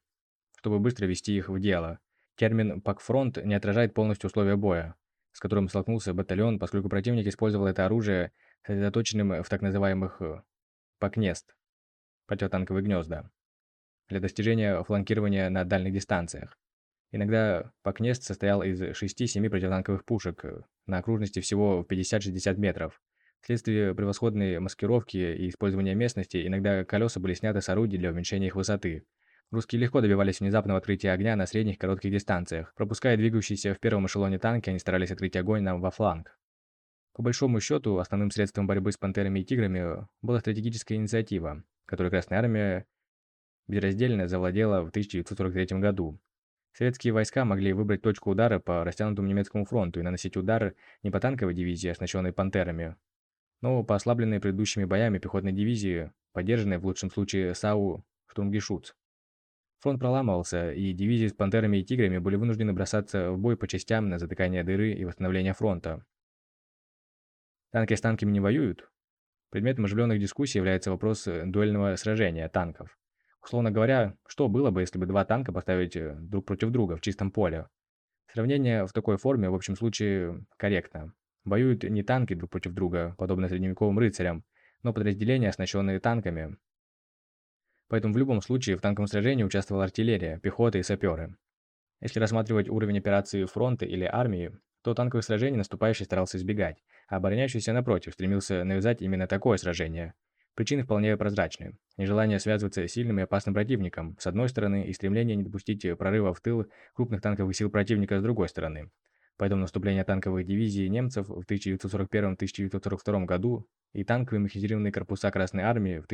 Speaker 1: чтобы быстро вести их в дело. Термин «пакфронт» не отражает полностью условия боя, с которым столкнулся батальон, поскольку противник использовал это оружие сосредоточенным в так называемых «пакнест» – противотанковые гнезда, для достижения фланкирования на дальних дистанциях. Иногда Пакнест состоял из 6-7 противотанковых пушек на окружности всего в 50-60 метров. Вследствие превосходной маскировки и использования местности, иногда колеса были сняты с орудий для уменьшения их высоты. Русские легко добивались внезапного открытия огня на средних коротких дистанциях. Пропуская двигающиеся в первом эшелоне танки, они старались открыть огонь нам во фланг. По большому счету, основным средством борьбы с пантерами и тиграми была стратегическая инициатива, которой Красная Армия безраздельно завладела в 1943 году. Советские войска могли выбрать точку удара по растянутому немецкому фронту и наносить удар не по танковой дивизии, оснащенной «Пантерами», но по ослабленной предыдущими боями пехотной дивизии, поддержанной в лучшем случае САУ «Штурмгешутц». Фронт проламывался, и дивизии с «Пантерами» и «Тиграми» были вынуждены бросаться в бой по частям на затыкание дыры и восстановление фронта. Танки с танками не воюют? Предметом оживленных дискуссий является вопрос э, дуэльного сражения танков. Условно говоря, что было бы, если бы два танка поставить э, друг против друга в чистом поле? Сравнение в такой форме в общем случае корректно. Воюют не танки друг против друга, подобно средневековым рыцарям, но подразделения, оснащенные танками. Поэтому в любом случае в танковом сражении участвовала артиллерия, пехота и саперы. Если рассматривать уровень операции фронта или армии, то танковых сражений наступающий старался избегать, а обороняющийся, напротив, стремился навязать именно такое сражение. Причины вполне прозрачны. Нежелание связываться с сильным и опасным противником, с одной стороны, и стремление не допустить прорыва в тыл крупных танковых сил противника с другой стороны. Поэтому наступление танковых дивизий немцев в 1941-1942 году и танковые механизированные корпуса Красной Армии в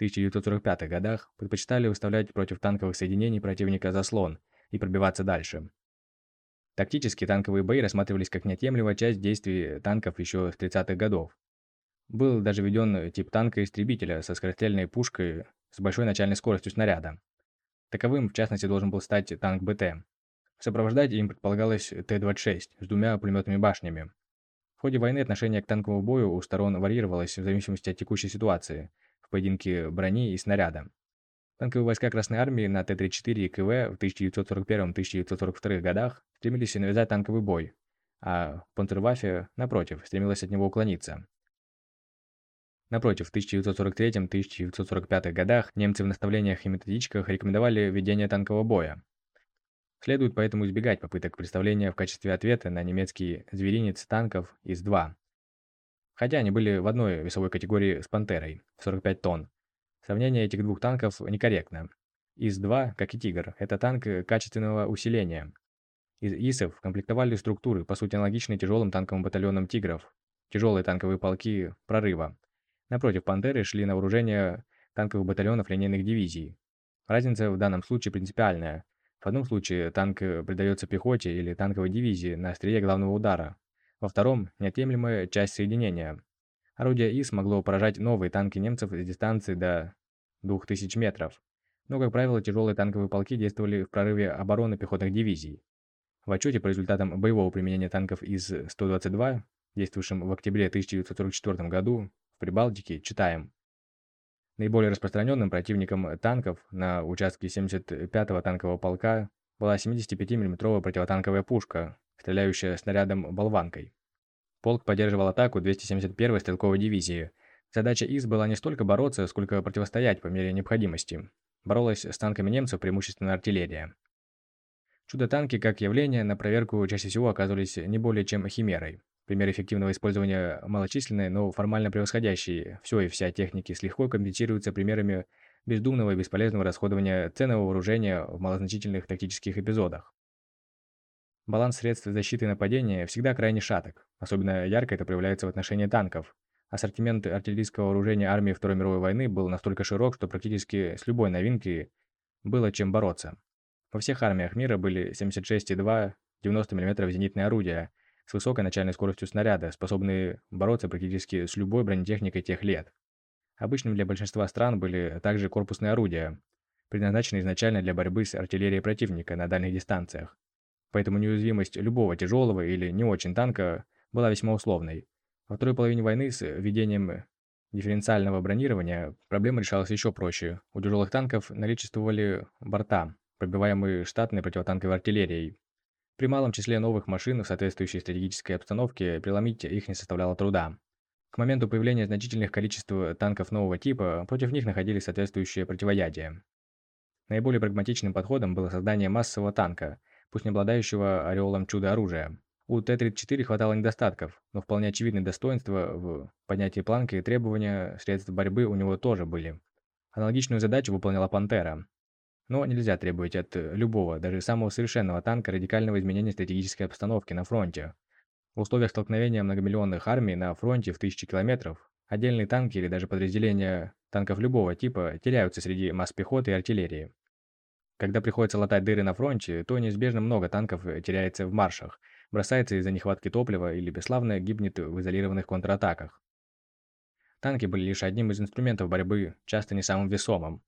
Speaker 1: 1943-1945 годах предпочитали выставлять против танковых соединений противника заслон и пробиваться дальше. Тактические танковые бои рассматривались как неотъемлемая часть действий танков еще с 30-х годов. Был даже введен тип танка-истребителя со скорострельной пушкой с большой начальной скоростью снаряда. Таковым, в частности, должен был стать танк БТ. Сопровождать им предполагалось Т-26 с двумя пулеметными башнями. В ходе войны отношение к танковому бою у сторон варьировалось в зависимости от текущей ситуации, в поединке брони и снаряда. Танковые войска Красной Армии на Т-34 и КВ в 1941-1942 годах стремились навязать танковый бой, а Пантерваффе, напротив, стремилась от него уклониться. Напротив, в 1943-1945 годах немцы в наставлениях и методичках рекомендовали ведение танкового боя, Следует поэтому избегать попыток представления в качестве ответа на немецкий зверинец танков ИС-2. Хотя они были в одной весовой категории с «Пантерой» – 45 тонн. Сравнение этих двух танков некорректно. ИС-2, как и «Тигр», это танк качественного усиления. Из ИСов комплектовали структуры, по сути аналогичные тяжелым танковым батальонам «Тигров», тяжелые танковые полки «Прорыва». Напротив, «Пантеры» шли на вооружение танковых батальонов линейных дивизий. Разница в данном случае принципиальная. В одном случае танк э, придается пехоте или танковой дивизии на острие главного удара. Во втором – неотъемлемая часть соединения. Орудие ИС могло поражать новые танки немцев с дистанции до 2000 метров. Но, как правило, тяжелые танковые полки действовали в прорыве обороны пехотных дивизий. В отчете по результатам боевого применения танков ИС-122, действовавшим в октябре 1944 году в Прибалтике, читаем. Наиболее распространенным противником танков на участке 75-го танкового полка была 75 миллиметровая противотанковая пушка, стреляющая снарядом болванкой. Полк поддерживал атаку 271-й стрелковой дивизии. Задача ИС была не столько бороться, сколько противостоять по мере необходимости. Боролась с танками немцев преимущественно артиллерия. Чудо-танки как явление на проверку чаще всего оказывались не более чем химерой. Пример эффективного использования малочисленной, но формально превосходящей все и вся техники с легко компенсируются примерами бездумного и бесполезного расходования ценного вооружения в малозначительных тактических эпизодах. Баланс средств защиты и нападения всегда крайне шаток. Особенно ярко это проявляется в отношении танков. Ассортимент артиллерийского вооружения армии Второй мировой войны был настолько широк, что практически с любой новинкой было чем бороться. Во всех армиях мира были 76,2 90 мм зенитные орудия, с высокой начальной скоростью снаряда, способные бороться практически с любой бронетехникой тех лет. Обычным для большинства стран были также корпусные орудия, предназначенные изначально для борьбы с артиллерией противника на дальних дистанциях. Поэтому неуязвимость любого тяжелого или не очень танка была весьма условной. Во второй половине войны с введением дифференциального бронирования проблема решалась еще проще. У тяжелых танков наличествовали борта, пробиваемые штатной противотанковой артиллерией, при малом числе новых машин в соответствующей стратегической обстановке преломить их не составляло труда. К моменту появления значительных количеств танков нового типа против них находились соответствующие противоядия. Наиболее прагматичным подходом было создание массового танка, пусть не обладающего ореолом чудо-оружия. У Т-34 хватало недостатков, но вполне очевидные достоинства в поднятии планки и требования средств борьбы у него тоже были. Аналогичную задачу выполняла «Пантера», но нельзя требовать от любого, даже самого совершенного танка радикального изменения стратегической обстановки на фронте. В условиях столкновения многомиллионных армий на фронте в тысячи километров отдельные танки или даже подразделения танков любого типа теряются среди масс пехоты и артиллерии. Когда приходится латать дыры на фронте, то неизбежно много танков э, теряется в маршах, бросается из-за нехватки топлива или бесславно гибнет в изолированных контратаках. Танки были лишь одним из инструментов борьбы, часто не самым весомым.